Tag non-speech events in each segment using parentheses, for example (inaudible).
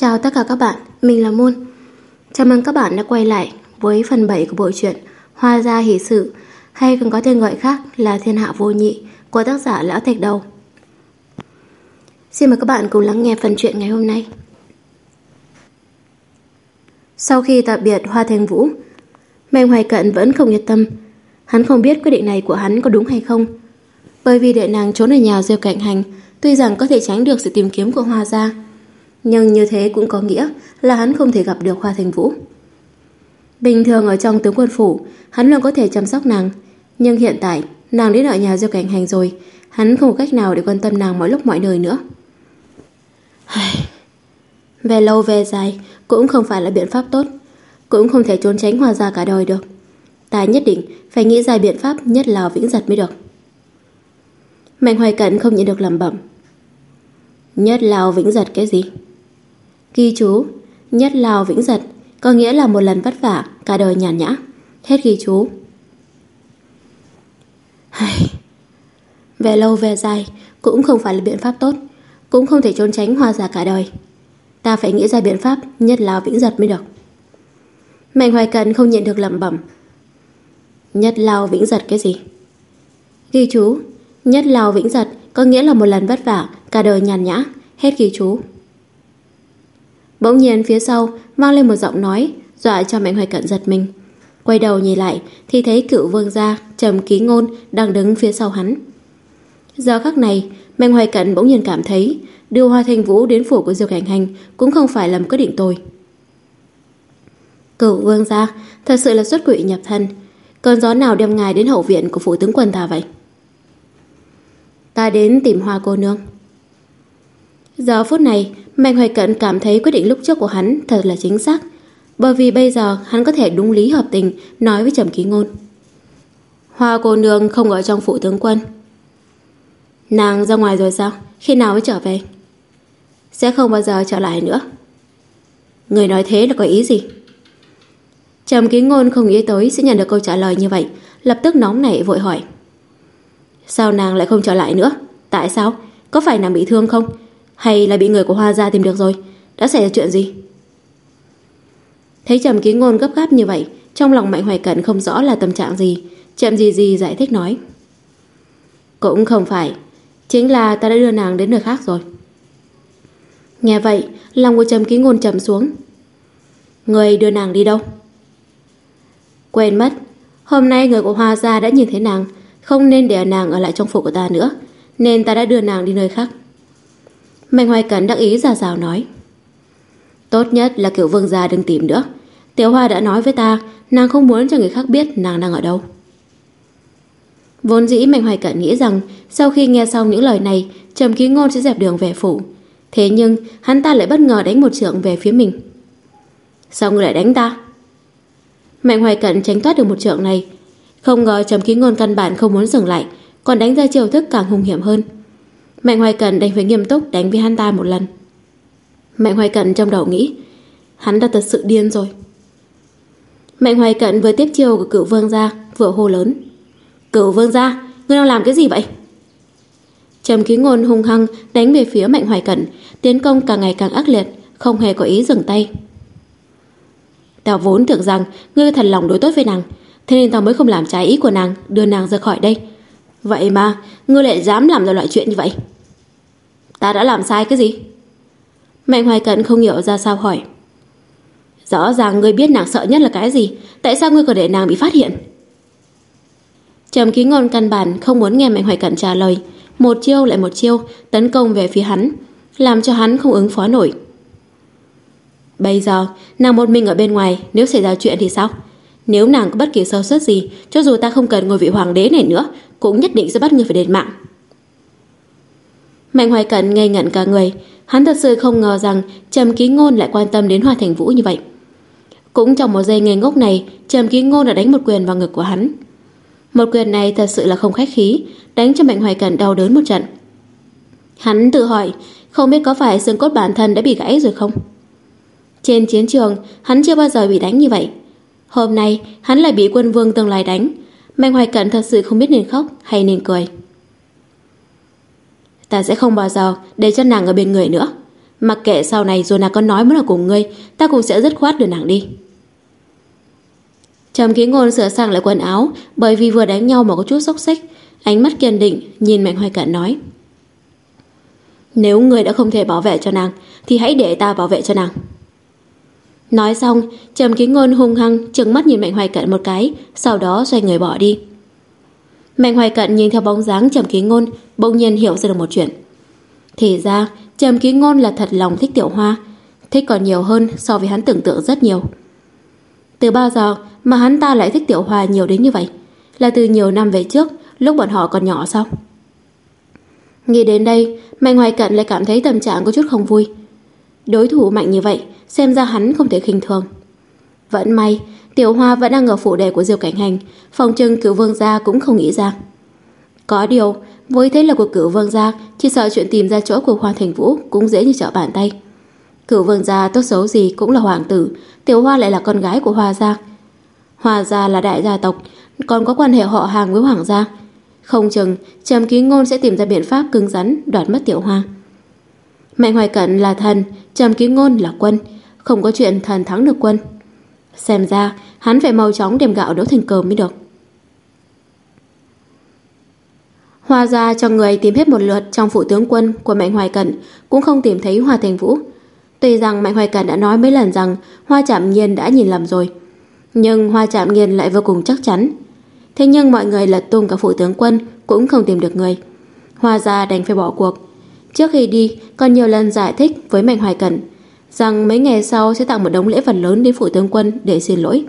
Chào tất cả các bạn, mình là Môn. Chào mừng các bạn đã quay lại với phần 7 của bộ truyện Hoa Gia Hỷ Sự hay còn có tên gọi khác là Thiên Hạ Vô Nhị của tác giả Lão Thạch Đầu. Xin mời các bạn cùng lắng nghe phần truyện ngày hôm nay. Sau khi tạm biệt Hoa Thành Vũ, Mạnh Hoài Cận vẫn không yên tâm. Hắn không biết quyết định này của hắn có đúng hay không. Bởi vì đệ nàng trốn ở nhà rêu cạnh Hành, tuy rằng có thể tránh được sự tìm kiếm của Hoa Gia, nhưng như thế cũng có nghĩa là hắn không thể gặp được Hoa Thành Vũ. Bình thường ở trong tướng quân phủ, hắn luôn có thể chăm sóc nàng, nhưng hiện tại nàng đến ở nhà Diêu Cảnh Hành rồi, hắn không có cách nào để quan tâm nàng mọi lúc mọi nơi nữa. (sighs) về lâu về dài cũng không phải là biện pháp tốt, cũng không thể trốn tránh Hoa Gia cả đời được. Ta nhất định phải nghĩ ra biện pháp nhất là vĩnh giật mới được. Mạnh hoài cận không nhịn được lẩm bẩm. Nhất lào vĩnh giật cái gì? Ghi chú, nhất lao vĩnh giật có nghĩa là một lần vất vả, cả đời nhàn nhã. Hết ghi chú. hay Về lâu về dài cũng không phải là biện pháp tốt, cũng không thể trốn tránh hoa giả cả đời. Ta phải nghĩ ra biện pháp nhất lao vĩnh giật mới được. Mạnh hoài cần không nhận được lẩm bẩm. Nhất lao vĩnh giật cái gì? Ghi chú, nhất lao vĩnh giật có nghĩa là một lần vất vả, cả đời nhàn nhã. Hết ghi chú. Bỗng nhiên phía sau vang lên một giọng nói, dọa cho Mạnh Hoài Cận giật mình. Quay đầu nhìn lại thì thấy cựu vương gia Trầm Ký Ngôn đang đứng phía sau hắn. Giờ khắc này, Mạnh Hoài Cận bỗng nhiên cảm thấy đưa Hoa Thanh Vũ đến phủ của Diêu Cảnh Hành cũng không phải là một quyết định tồi. Cựu vương gia thật sự là xuất quỷ nhập thân. Cơn gió nào đem ngài đến hậu viện của phủ tướng quân ta vậy? Ta đến tìm hoa cô nương. Giờ phút này, Mạnh Hoài Cận cảm thấy quyết định lúc trước của hắn thật là chính xác, bởi vì bây giờ hắn có thể đúng lý hợp tình nói với Trầm Ký Ngôn. Hoa cô nương không ở trong phủ tướng quân. Nàng ra ngoài rồi sao? Khi nào mới trở về? Sẽ không bao giờ trở lại nữa. Người nói thế là có ý gì? Trầm Ký Ngôn không nghĩ tới sẽ nhận được câu trả lời như vậy, lập tức nóng nảy vội hỏi. Sao nàng lại không trở lại nữa? Tại sao? Có phải nàng bị thương không? Hay là bị người của Hoa gia tìm được rồi? Đã xảy ra chuyện gì? Thấy Trầm Ký Ngôn gấp gáp như vậy, Trong lòng Mạnh Hoài cẩn không rõ là tâm trạng gì. Chậm gì gì giải thích nói, Cũng không phải, Chính là ta đã đưa nàng đến nơi khác rồi. Nghe vậy, Lòng của Trầm Ký Ngôn trầm xuống. Người đưa nàng đi đâu? Quên mất, Hôm nay người của Hoa gia đã nhìn thấy nàng, Không nên để nàng ở lại trong phủ của ta nữa, Nên ta đã đưa nàng đi nơi khác. Mạnh Hoài Cẩn đắc ý ra rào nói. Tốt nhất là kiểu vương gia đừng tìm nữa. Tiểu Hoa đã nói với ta, nàng không muốn cho người khác biết nàng đang ở đâu. Vốn dĩ Mạnh Hoài Cẩn nghĩ rằng sau khi nghe xong những lời này, Trầm Ký Ngôn sẽ dẹp đường về phủ. Thế nhưng hắn ta lại bất ngờ đánh một trượng về phía mình. Sao ngươi lại đánh ta? Mạnh Hoài Cẩn tránh thoát được một trượng này. Không ngờ Trầm Ký Ngôn căn bản không muốn dừng lại, còn đánh ra chiều thức càng hung hiểm hơn. Mạnh Hoài Cận đành phải nghiêm túc đánh với hắn ta một lần. Mạnh Hoài Cận trong đầu nghĩ, hắn đã thật sự điên rồi. Mạnh Hoài Cận vừa tiếp chiêu của cựu vương gia, vừa hô lớn. Cựu vương gia, ngươi đang làm cái gì vậy? Trầm ký ngôn hung hăng đánh về phía Mạnh Hoài Cận, tiến công càng ngày càng ác liệt, không hề có ý dừng tay. Tao vốn tưởng rằng ngươi thật lòng đối tốt với nàng, thế nên tao mới không làm trái ý của nàng, đưa nàng ra khỏi đây. Vậy mà, ngươi lại dám làm ra loại chuyện như vậy? Ta đã làm sai cái gì? Mạnh Hoài Cận không hiểu ra sao hỏi. Rõ ràng ngươi biết nàng sợ nhất là cái gì, tại sao ngươi còn để nàng bị phát hiện? Trầm ký ngôn căn bản không muốn nghe Mạnh Hoài Cận trả lời, một chiêu lại một chiêu tấn công về phía hắn, làm cho hắn không ứng phó nổi. Bây giờ, nàng một mình ở bên ngoài, nếu xảy ra chuyện thì sao? Nếu nàng có bất kỳ sơ suất gì, cho dù ta không cần ngồi vị hoàng đế này nữa, cũng nhất định sẽ bắt ngươi phải đền mạng. Mạnh Hoài Cận ngây ngẩn cả người, hắn thật sự không ngờ rằng Trầm Ký Ngôn lại quan tâm đến Hoa Thành Vũ như vậy. Cũng trong một giây ngây ngốc này, Trầm Ký Ngôn đã đánh một quyền vào ngực của hắn. Một quyền này thật sự là không khách khí, đánh cho Mạnh Hoài Cận đau đớn một trận. Hắn tự hỏi, không biết có phải xương cốt bản thân đã bị gãy rồi không? Trên chiến trường, hắn chưa bao giờ bị đánh như vậy. Hôm nay, hắn lại bị quân vương tương lai đánh. Mạnh Hoài Cận thật sự không biết nên khóc hay nên cười. Ta sẽ không bao giờ để cho nàng ở bên người nữa. Mặc kệ sau này rồi nàng có nói muốn ở cùng ngươi, ta cũng sẽ dứt khoát đưa nàng đi. Trầm ký ngôn sửa sang lại quần áo bởi vì vừa đánh nhau mà có chút sốc xích. Ánh mắt kiên định nhìn Mạnh Hoài Cận nói. Nếu người đã không thể bảo vệ cho nàng thì hãy để ta bảo vệ cho nàng. Nói xong, Trầm ký ngôn hung hăng trừng mắt nhìn Mạnh Hoài Cận một cái, sau đó xoay người bỏ đi. Mạnh Hoài Cận nhìn theo bóng dáng Trầm ký ngôn, bỗng nhiên hiểu ra được một chuyện. Thì ra, Trầm ký ngôn là thật lòng thích tiểu hoa, thích còn nhiều hơn so với hắn tưởng tượng rất nhiều. Từ bao giờ mà hắn ta lại thích Tiểu Hoa nhiều đến như vậy? Là từ nhiều năm về trước, lúc bọn họ còn nhỏ sao? Nghĩ đến đây, Mạnh Hoài Cận lại cảm thấy tâm trạng có chút không vui. Đối thủ mạnh như vậy, xem ra hắn không thể khinh thường. Vẫn may, Tiểu Hoa vẫn đang ở phủ đề của Diêu Cảnh Hành, phòng trưng cửu vương gia cũng không nghĩ ra. Có điều, với thế lực của cửu vương gia, chỉ sợ chuyện tìm ra chỗ của Hoa Thành Vũ cũng dễ như trở bàn tay. Cửu vương gia tốt xấu gì cũng là hoàng tử, Tiểu Hoa lại là con gái của Hoa gia. Hoa gia là đại gia tộc, còn có quan hệ họ hàng với hoàng gia. Không chừng, Trầm Ký Ngôn sẽ tìm ra biện pháp cứng rắn đoạt mất Tiểu Hoa. Mạnh Hoài Cận là thần, Trầm Ký Ngôn là quân, không có chuyện thần thắng được quân. Xem ra, hắn phải mau chóng đem gạo nấu thành cơm mới được. Hoa gia cho người tìm hết một lượt trong phụ tướng quân của Mạnh Hoài Cận cũng không tìm thấy Hoa Thành Vũ. Tuy rằng Mạnh Hoài Cẩn đã nói mấy lần rằng Hoa Trạm Nhiên đã nhìn lầm rồi, nhưng Hoa Trạm Nhiên lại vô cùng chắc chắn. Thế nhưng mọi người lật tung cả phụ tướng quân cũng không tìm được người. Hoa gia đành phải bỏ cuộc. Trước khi đi, còn nhiều lần giải thích với Mạnh Hoài Cẩn rằng mấy ngày sau sẽ tặng một đống lễ vật lớn đến phủ tướng quân để xin lỗi.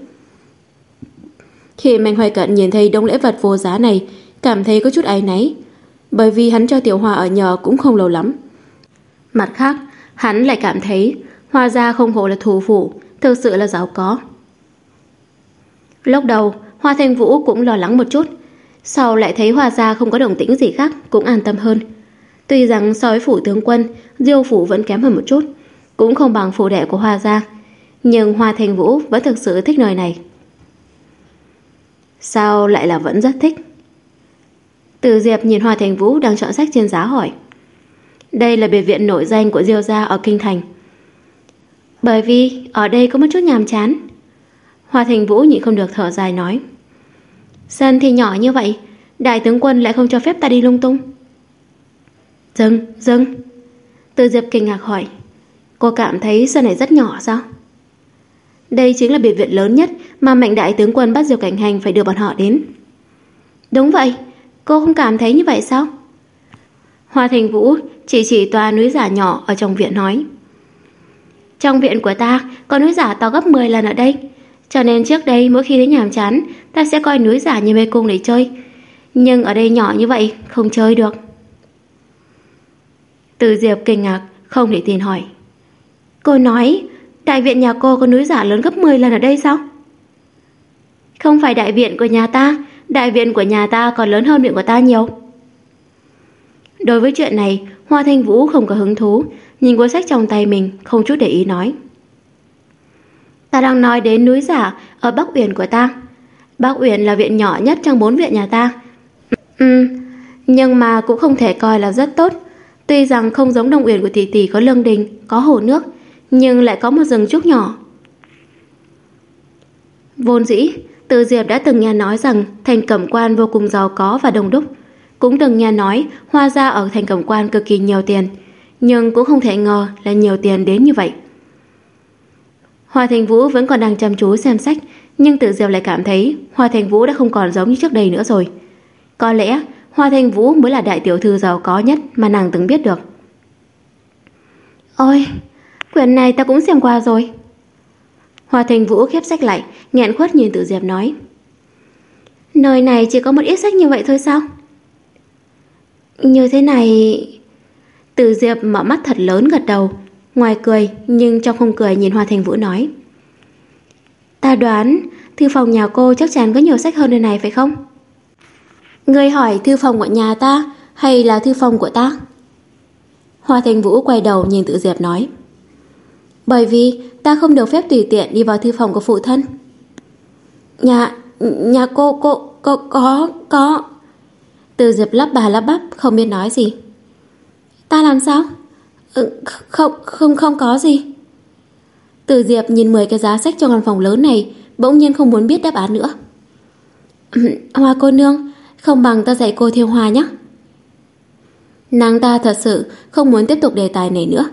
Khi Mạnh Hoài Cận nhìn thấy đống lễ vật vô giá này, cảm thấy có chút áy náy, bởi vì hắn cho Tiểu Hoa ở nhờ cũng không lâu lắm. Mặt khác, Hắn lại cảm thấy Hoa gia không hổ là thủ phủ Thực sự là giàu có Lúc đầu Hoa Thanh Vũ cũng lo lắng một chút Sau lại thấy Hoa gia không có đồng tĩnh gì khác Cũng an tâm hơn Tuy rằng so với phủ tướng quân Diêu phủ vẫn kém hơn một chút cũng không bằng phụ đệ của Hoa gia Nhưng Hoa thành Vũ vẫn thực sự thích nơi này Sao lại là vẫn rất thích Từ Diệp nhìn Hoa Thành Vũ đang chọn sách trên giá hỏi đây là biệt viện nổi danh của Diêu gia ở Kinh Thành. Bởi vì ở đây có một chút nhàm chán. Hoa Thành Vũ nhịn không được thở dài nói. Sân thì nhỏ như vậy, đại tướng quân lại không cho phép ta đi lung tung. Dừng, dừng. Từ Diệp kinh ngạc hỏi. Cô cảm thấy sân này rất nhỏ sao? Đây chính là biệt viện lớn nhất mà mạnh đại tướng quân bắt Diệp Cảnh Hành phải đưa bọn họ đến. Đúng vậy, cô không cảm thấy như vậy sao? Hoa Thành Vũ chỉ chỉ tòa núi giả nhỏ ở trong viện nói. Trong viện của ta có núi giả to gấp 10 lần ở đây. Cho nên trước đây mỗi khi thấy nhàm chán, ta sẽ coi núi giả như mê cung để chơi. Nhưng ở đây nhỏ như vậy, không chơi được. Từ Diệp kinh ngạc, không để tin hỏi. Cô nói, đại viện nhà cô có núi giả lớn gấp 10 lần ở đây sao? Không phải đại viện của nhà ta, đại viện của nhà ta còn lớn hơn viện của ta nhiều. Đối với chuyện này, Hoa Thanh Vũ không có hứng thú, nhìn cuốn sách trong tay mình, không chút để ý nói. Ta đang nói đến núi giả ở Bắc Uyển của ta. Bắc Uyển là viện nhỏ nhất trong bốn viện nhà ta. Ừ, nhưng mà cũng không thể coi là rất tốt. Tuy rằng không giống Đông Uyển của tỷ tỷ có lương đình, có hồ nước, nhưng lại có một rừng trúc nhỏ. Vốn dĩ, Từ Diệp đã từng nghe nói rằng thành cẩm quan vô cùng giàu có và đông đúc. Cũng từng nghe nói Hoa gia ở thành cẩm quan cực kỳ nhiều tiền Nhưng cũng không thể ngờ là nhiều tiền đến như vậy Hoa Thành Vũ vẫn còn đang chăm chú xem sách Nhưng tự diệp lại cảm thấy Hoa Thành Vũ đã không còn giống như trước đây nữa rồi Có lẽ Hoa Thành Vũ mới là đại tiểu thư giàu có nhất Mà nàng từng biết được Ôi Quyển này ta cũng xem qua rồi Hoa Thành Vũ khép sách lại nghẹn khuất nhìn Tử diệp nói Nơi này chỉ có một ít sách như vậy thôi sao như thế này... Từ Diệp mở mắt thật lớn gật đầu, ngoài cười nhưng trong không cười nhìn Hoa Thành Vũ nói. Ta đoán thư phòng nhà cô chắc chắn có nhiều sách hơn nơi này phải không? Người hỏi thư phòng của nhà ta hay là thư phòng của ta? Hoa Thành Vũ quay đầu nhìn tự Diệp nói. Bởi vì ta không được phép tùy tiện đi vào thư phòng của phụ thân. Nhà, nhà cô, cô, cô, có, có... Từ Diệp lắp bà lắp bắp không biết nói gì. Ta làm sao? Ừ, không, không, không có gì. Từ Diệp nhìn 10 cái giá sách trong căn phòng lớn này, bỗng nhiên không muốn biết đáp án nữa. (laughs) Hoa cô nương, không bằng ta dạy cô thiêu hoa nhé. Nàng ta thật sự không muốn tiếp tục đề tài này nữa.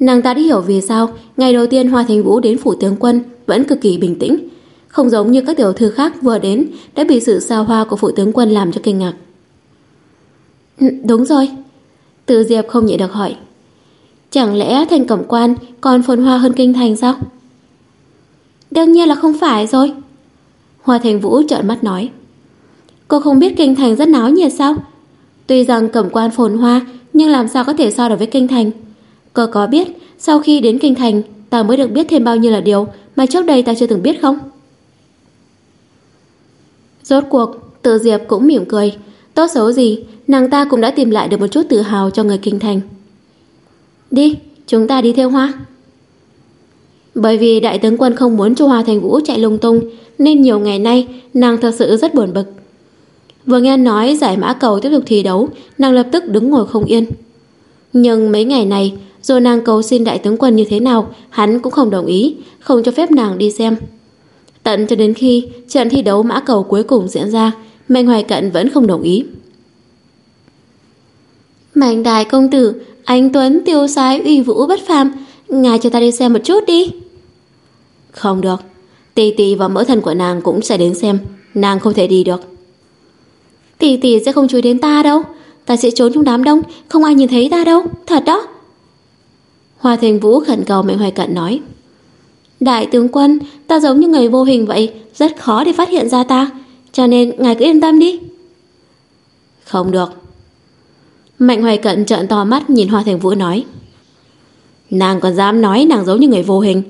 Nàng ta đã hiểu vì sao ngày đầu tiên Hoa Thành Vũ đến phủ tướng quân vẫn cực kỳ bình tĩnh, không giống như các tiểu thư khác vừa đến đã bị sự xa hoa của phủ tướng quân làm cho kinh ngạc. Ừ, đúng rồi. Từ Diệp không nhịn được hỏi. Chẳng lẽ thành cẩm quan còn phồn hoa hơn kinh thành sao? Đương nhiên là không phải rồi. Hoa Thành Vũ trợn mắt nói. Cô không biết kinh thành rất náo nhiệt sao? Tuy rằng cẩm quan phồn hoa, nhưng làm sao có thể so được với kinh thành? Cơ có biết, sau khi đến kinh thành, ta mới được biết thêm bao nhiêu là điều mà trước đây ta chưa từng biết không? Rốt cuộc, tự Diệp cũng mỉm cười. Tốt xấu gì, nàng ta cũng đã tìm lại được một chút tự hào cho người kinh thành. Đi, chúng ta đi theo hoa. Bởi vì đại tướng quân không muốn cho Hoa Thành Vũ chạy lung tung, nên nhiều ngày nay nàng thật sự rất buồn bực. Vừa nghe nói giải mã cầu tiếp tục thi đấu, nàng lập tức đứng ngồi không yên. Nhưng mấy ngày này, rồi nàng cầu xin đại tướng quân như thế nào, hắn cũng không đồng ý, không cho phép nàng đi xem. Tận cho đến khi trận thi đấu mã cầu cuối cùng diễn ra, Mạnh Hoài Cận vẫn không đồng ý. Mạnh đại công tử, anh Tuấn tiêu sái uy vũ bất phàm, ngài cho ta đi xem một chút đi. Không được, Tì Tì và mẫu thân của nàng cũng sẽ đến xem, nàng không thể đi được. Tì Tì sẽ không chú đến ta đâu, ta sẽ trốn trong đám đông, không ai nhìn thấy ta đâu, thật đó. Hoa Thành Vũ khẩn cầu Mạnh Hoài Cận nói. Đại tướng quân, ta giống như người vô hình vậy, rất khó để phát hiện ra ta, cho nên ngài cứ yên tâm đi. Không được. Mạnh Hoài Cận trợn to mắt nhìn Hoa Thành Vũ nói. Nàng còn dám nói nàng giống như người vô hình.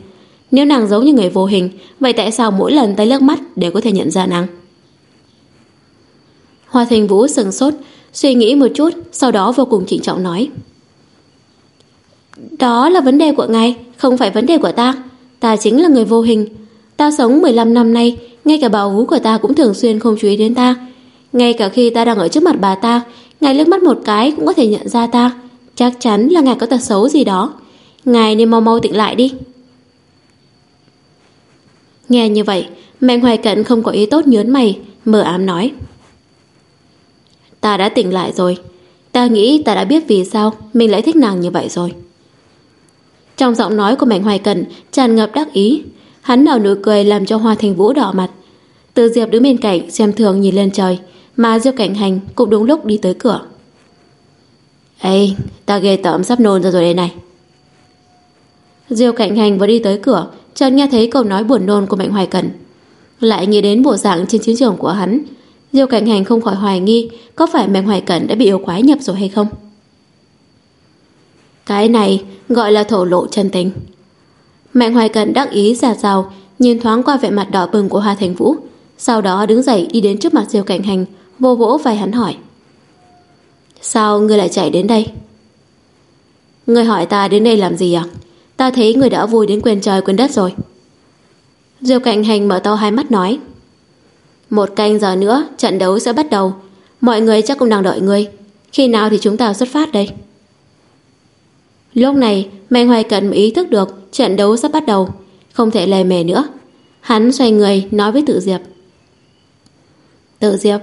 Nếu nàng giống như người vô hình, vậy tại sao mỗi lần tay lướt mắt đều có thể nhận ra nàng? Hoa Thành Vũ sừng sốt, suy nghĩ một chút, sau đó vô cùng trịnh trọng nói. Đó là vấn đề của ngài, không phải vấn đề của ta. Ta chính là người vô hình. Ta sống 15 năm nay, ngay cả bảo vú của ta cũng thường xuyên không chú ý đến ta. Ngay cả khi ta đang ở trước mặt bà ta, ngài liếc mắt một cái cũng có thể nhận ra ta. Chắc chắn là ngài có tật xấu gì đó. Ngài nên mau mau tỉnh lại đi. Nghe như vậy, Mạnh Hoài Cận không có ý tốt nhớn mày, mờ ám nói. Ta đã tỉnh lại rồi. Ta nghĩ ta đã biết vì sao mình lại thích nàng như vậy rồi. Trong giọng nói của Mạnh Hoài Cận tràn ngập đắc ý, hắn nở nụ cười làm cho Hoa Thành Vũ đỏ mặt. Từ Diệp đứng bên cạnh xem thường nhìn lên trời, mà Diêu Cảnh Hành cũng đúng lúc đi tới cửa. Ê, ta ghê tởm sắp nôn ra rồi đây này. Diêu Cảnh Hành vừa đi tới cửa, chợt nghe thấy câu nói buồn nôn của Mạnh Hoài Cẩn. Lại nghĩ đến bộ dạng trên chiến trường của hắn, Diêu Cảnh Hành không khỏi hoài nghi có phải Mạnh Hoài Cẩn đã bị yêu quái nhập rồi hay không. Cái này gọi là thổ lộ chân tình. Mạnh Hoài cận đắc ý giả rào, nhìn thoáng qua vẻ mặt đỏ bừng của hà Thành Vũ, sau đó đứng dậy đi đến trước mặt Diêu Cảnh Hành, vô vỗ vai hắn hỏi. Sao ngươi lại chạy đến đây? Ngươi hỏi ta đến đây làm gì à? Ta thấy người đã vui đến quên trời quên đất rồi. Diêu Cảnh Hành mở to hai mắt nói. Một canh giờ nữa trận đấu sẽ bắt đầu. Mọi người chắc cũng đang đợi ngươi. Khi nào thì chúng ta xuất phát đây? Lúc này, Mạnh Hoài Cận ý thức được trận đấu sắp bắt đầu, không thể lề mề nữa. Hắn xoay người nói với Tự Diệp. Tự Diệp,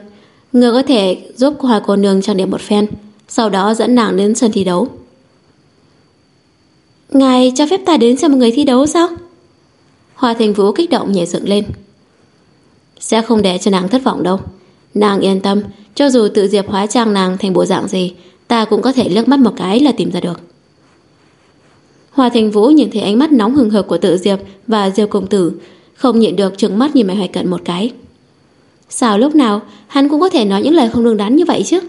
người có thể giúp Hoài cô nương trang điểm một phen, sau đó dẫn nàng đến sân thi đấu. Ngài cho phép ta đến xem một người thi đấu sao? Hoa Thành Vũ kích động nhảy dựng lên. Sẽ không để cho nàng thất vọng đâu. Nàng yên tâm, cho dù tự diệp hóa trang nàng thành bộ dạng gì, ta cũng có thể liếc mắt một cái là tìm ra được. Hoa Thành Vũ nhìn thấy ánh mắt nóng hừng hực của tự diệp và diêu công tử, không nhịn được trừng mắt nhìn Mạnh hoài cận một cái. Sao lúc nào hắn cũng có thể nói những lời không đứng đắn như vậy chứ?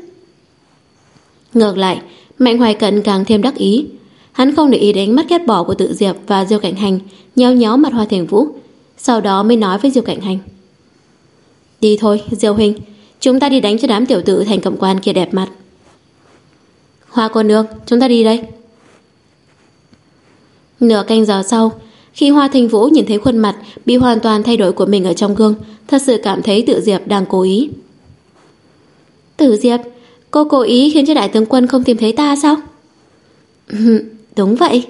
Ngược lại, Mạnh Hoài Cận càng thêm đắc ý. Hắn không để ý đến mắt ghét bỏ của tự Diệp và Diêu Cảnh Hành, nhéo nhéo mặt Hoa Thành Vũ, sau đó mới nói với Diêu Cảnh Hành. Đi thôi, Diêu Huynh, chúng ta đi đánh cho đám tiểu tử thành cẩm quan kia đẹp mặt. Hoa cô nương, chúng ta đi đây. Nửa canh giờ sau, khi Hoa Thanh Vũ nhìn thấy khuôn mặt bị hoàn toàn thay đổi của mình ở trong gương, thật sự cảm thấy Tử Diệp đang cố ý. Tử Diệp, cô cố ý khiến cho đại tướng quân không tìm thấy ta sao? Đúng vậy.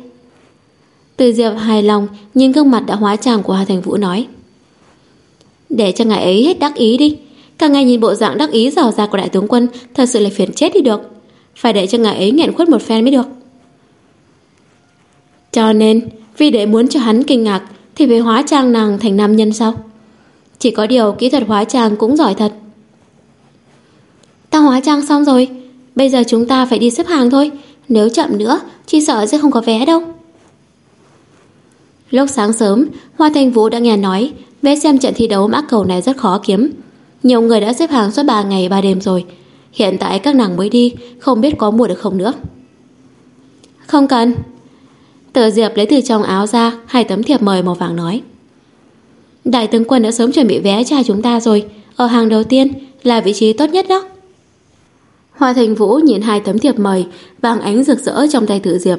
Từ Diệp hài lòng nhìn gương mặt đã hóa trang của Hà Thành Vũ nói. Để cho ngài ấy hết đắc ý đi. Cả ngày nhìn bộ dạng đắc ý rào ra của đại tướng quân thật sự là phiền chết đi được. Phải để cho ngài ấy nghẹn khuất một phen mới được. Cho nên, vì để muốn cho hắn kinh ngạc thì phải hóa trang nàng thành nam nhân sao? Chỉ có điều kỹ thuật hóa trang cũng giỏi thật. Ta hóa trang xong rồi, bây giờ chúng ta phải đi xếp hàng thôi. Nếu chậm nữa, chỉ sợ sẽ không có vé đâu. Lúc sáng sớm, Hoa Thanh Vũ đã nghe nói vé xem trận thi đấu mã cầu này rất khó kiếm. Nhiều người đã xếp hàng suốt 3 ngày 3 đêm rồi. Hiện tại các nàng mới đi, không biết có mua được không nữa. Không cần. Tờ Diệp lấy từ trong áo ra, hai tấm thiệp mời màu vàng nói. Đại tướng quân đã sớm chuẩn bị vé cho chúng ta rồi. Ở hàng đầu tiên là vị trí tốt nhất đó. Hoa Thành Vũ nhìn hai tấm thiệp mời, vàng ánh rực rỡ trong tay tự Diệp.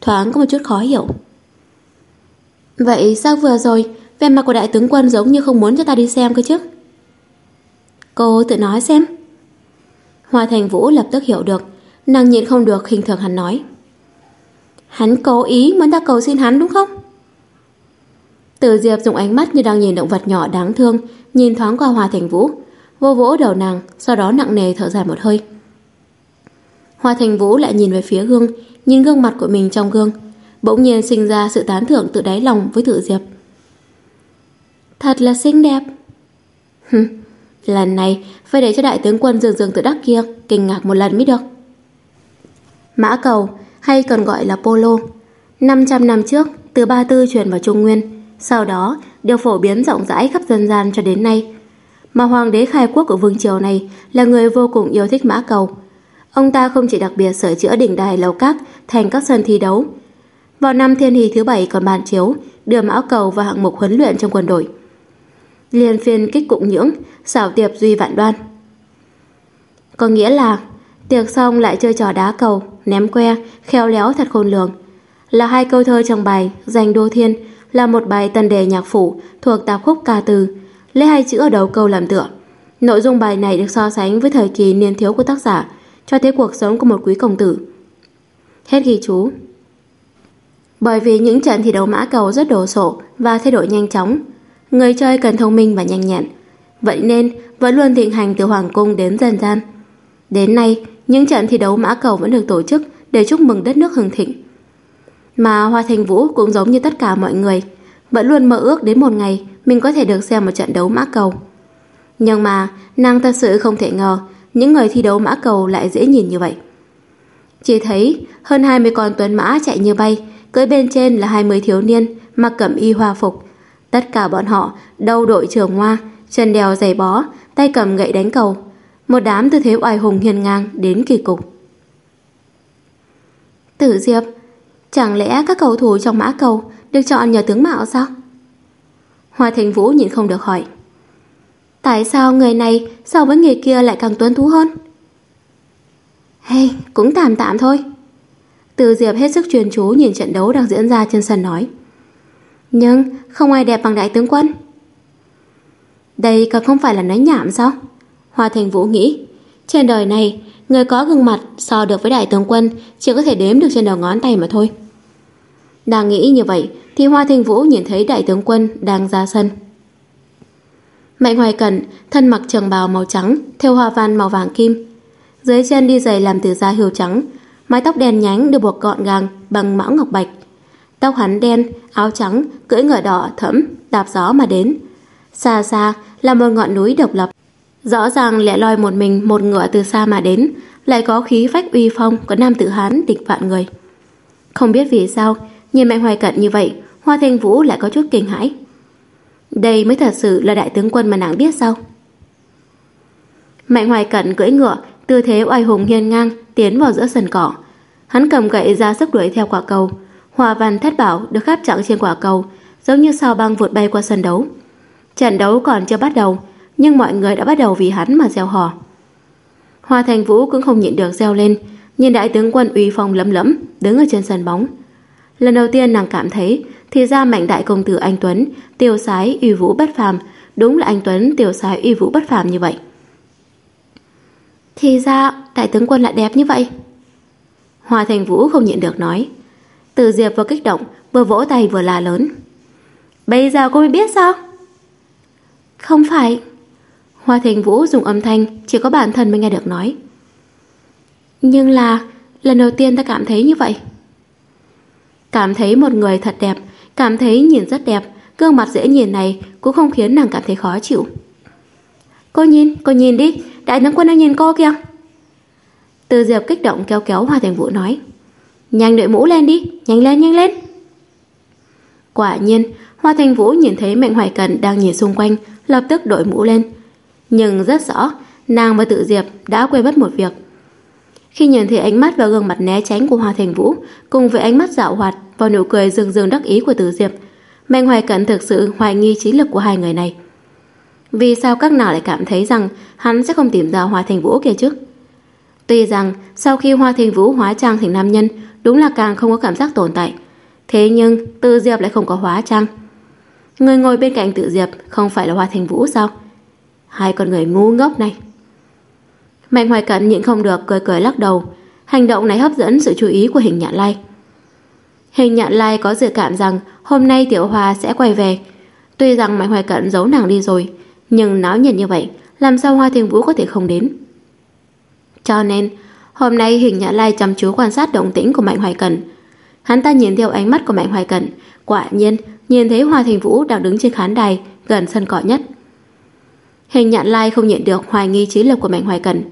Thoáng có một chút khó hiểu. Vậy sao vừa rồi Vẻ mặt của đại tướng quân giống như không muốn cho ta đi xem cơ chứ Cô tự nói xem Hoa Thành Vũ lập tức hiểu được Nàng nhịn không được khinh thường hắn nói Hắn cố ý muốn ta cầu xin hắn đúng không? Từ Diệp dùng ánh mắt như đang nhìn động vật nhỏ đáng thương, Nhìn thoáng qua Hoa Thành Vũ. Vô vỗ đầu nàng, Sau đó nặng nề thở dài một hơi. Hoa Thành Vũ lại nhìn về phía gương, Nhìn gương mặt của mình trong gương. Bỗng nhiên sinh ra sự tán thưởng tự đáy lòng với tự Diệp. Thật là xinh đẹp. (laughs) Lần này Phải để cho đại tướng quân dường dường tự đắc kia Kinh ngạc một lần mới được. Mã cầu hay còn gọi là polo. 500 năm trước Từ Ba Tư truyền vào Trung Nguyên. Sau đó đều phổ biến rộng rãi khắp dân gian cho đến nay. Mà hoàng đế khai quốc của vương triều này Là người vô cùng yêu thích mã cầu. Ông ta không chỉ đặc biệt sửa chữa đỉnh đài lầu các Thành các sân thi đấu. Vào năm thiên hỷ thứ bảy còn bàn chiếu đưa mã cầu vào hạng mục huấn luyện trong quân đội. Liên phiên kích cụng nhưỡng, xảo tiệp duy vạn đoan. Có nghĩa là tiệc xong lại chơi trò đá cầu, ném que, khéo léo thật khôn lường. Là hai câu thơ trong bài Dành Đô Thiên là một bài tần đề nhạc phủ thuộc tạp khúc ca từ, lấy hai chữ ở đầu câu làm tựa. Nội dung bài này được so sánh với thời kỳ niên thiếu của tác giả, cho thấy cuộc sống của một quý công tử. Hết ghi chú. Bởi vì những trận thi đấu mã cầu rất đồ sộ và thay đổi nhanh chóng, người chơi cần thông minh và nhanh nhẹn. Vậy nên vẫn luôn thịnh hành từ hoàng cung đến dân gian. Đến nay, những trận thi đấu mã cầu vẫn được tổ chức để chúc mừng đất nước hưng thịnh. Mà Hoa Thành Vũ cũng giống như tất cả mọi người, vẫn luôn mơ ước đến một ngày mình có thể được xem một trận đấu mã cầu. Nhưng mà nàng thật sự không thể ngờ những người thi đấu mã cầu lại dễ nhìn như vậy. Chỉ thấy hơn 20 con tuấn mã chạy như bay, cưỡi bên trên là 20 thiếu niên mặc cẩm y hoa phục. Tất cả bọn họ đầu đội trường hoa, chân đèo giày bó, tay cầm gậy đánh cầu. Một đám tư thế oai hùng hiền ngang đến kỳ cục. Tử Diệp, chẳng lẽ các cầu thủ trong mã cầu được chọn nhờ tướng mạo sao? Hoa Thành Vũ nhìn không được hỏi. Tại sao người này so với người kia lại càng tuấn thú hơn? Hey, cũng tạm tạm thôi. Từ Diệp hết sức truyền chú nhìn trận đấu đang diễn ra trên sân nói. Nhưng không ai đẹp bằng đại tướng quân. Đây còn không phải là nói nhảm sao? Hoa Thành Vũ nghĩ, trên đời này, người có gương mặt so được với đại tướng quân chỉ có thể đếm được trên đầu ngón tay mà thôi. Đang nghĩ như vậy thì Hoa Thành Vũ nhìn thấy đại tướng quân đang ra sân. Mạnh Hoài Cẩn thân mặc trường bào màu trắng theo hoa văn màu vàng kim. Dưới chân đi giày làm từ da hươu trắng mái tóc đen nhánh được buộc gọn gàng bằng mão ngọc bạch. Tóc hắn đen, áo trắng, cưỡi ngựa đỏ thẫm, đạp gió mà đến. Xa xa là một ngọn núi độc lập. Rõ ràng lẻ loi một mình một ngựa từ xa mà đến, lại có khí phách uy phong của nam tử hán địch vạn người. Không biết vì sao, nhìn Mạnh Hoài Cận như vậy, Hoa Thanh Vũ lại có chút kinh hãi. Đây mới thật sự là đại tướng quân mà nàng biết sao? Mạnh Hoài Cận cưỡi ngựa, tư thế oai hùng hiên ngang, tiến vào giữa sân cỏ. Hắn cầm gậy ra sức đuổi theo quả cầu. Hòa văn thất bảo được khắp chặng trên quả cầu, giống như sao băng vụt bay qua sân đấu. Trận đấu còn chưa bắt đầu, nhưng mọi người đã bắt đầu vì hắn mà gieo hò. Hoa Thành Vũ cũng không nhịn được gieo lên, nhìn đại tướng quân uy phong lấm lẫm đứng ở trên sân bóng. Lần đầu tiên nàng cảm thấy thì ra mạnh đại công tử anh Tuấn, tiêu sái uy vũ bất phàm, đúng là anh Tuấn tiêu sái uy vũ bất phàm như vậy. Thì ra đại tướng quân lại đẹp như vậy Hoa Thành Vũ không nhịn được nói Từ Diệp vừa kích động, vừa vỗ tay vừa la lớn. Bây giờ cô mới biết sao? Không phải. Hoa Thành Vũ dùng âm thanh chỉ có bản thân mới nghe được nói. Nhưng là lần đầu tiên ta cảm thấy như vậy. Cảm thấy một người thật đẹp, cảm thấy nhìn rất đẹp, gương mặt dễ nhìn này cũng không khiến nàng cảm thấy khó chịu. Cô nhìn, cô nhìn đi, đại tướng quân đang nhìn cô kìa. Từ Diệp kích động kéo kéo Hoa Thành Vũ nói. Nhanh đội mũ lên đi, nhanh lên, nhanh lên. Quả nhiên, Hoa Thành Vũ nhìn thấy Mạnh Hoài Cần đang nhìn xung quanh, lập tức đội mũ lên. Nhưng rất rõ, nàng và tự Diệp đã quên mất một việc. Khi nhìn thấy ánh mắt và gương mặt né tránh của Hoa Thành Vũ, cùng với ánh mắt dạo hoạt và nụ cười rừng rừng đắc ý của Tử Diệp, Mạnh Hoài Cẩn thực sự hoài nghi trí lực của hai người này. Vì sao các nào lại cảm thấy rằng hắn sẽ không tìm ra Hoa Thành Vũ kia chứ? Tuy rằng sau khi Hoa Thành Vũ hóa trang thành nam nhân, đúng là càng không có cảm giác tồn tại. Thế nhưng tự Diệp lại không có hóa trang. Người ngồi bên cạnh Tự Diệp không phải là Hoa Thành Vũ sao? Hai con người ngu ngốc này. Mạnh Hoài Cẩn nhịn không được cười cười lắc đầu. Hành động này hấp dẫn sự chú ý của hình nhạn lai. Hình nhạn lai có dự cảm rằng hôm nay Tiểu Hoa sẽ quay về. Tuy rằng Mạnh Hoài Cẩn giấu nàng đi rồi, nhưng náo nhiệt như vậy, làm sao Hoa Thiên Vũ có thể không đến? Cho nên, hôm nay hình nhạn lai chăm chú quan sát động tĩnh của Mạnh Hoài Cẩn. Hắn ta nhìn theo ánh mắt của Mạnh Hoài Cẩn, quả nhiên nhìn thấy Hoa Thiên Vũ đang đứng trên khán đài gần sân cỏ nhất. Hình nhạn lai không nhận được hoài nghi trí lực của Mạnh Hoài Cẩn.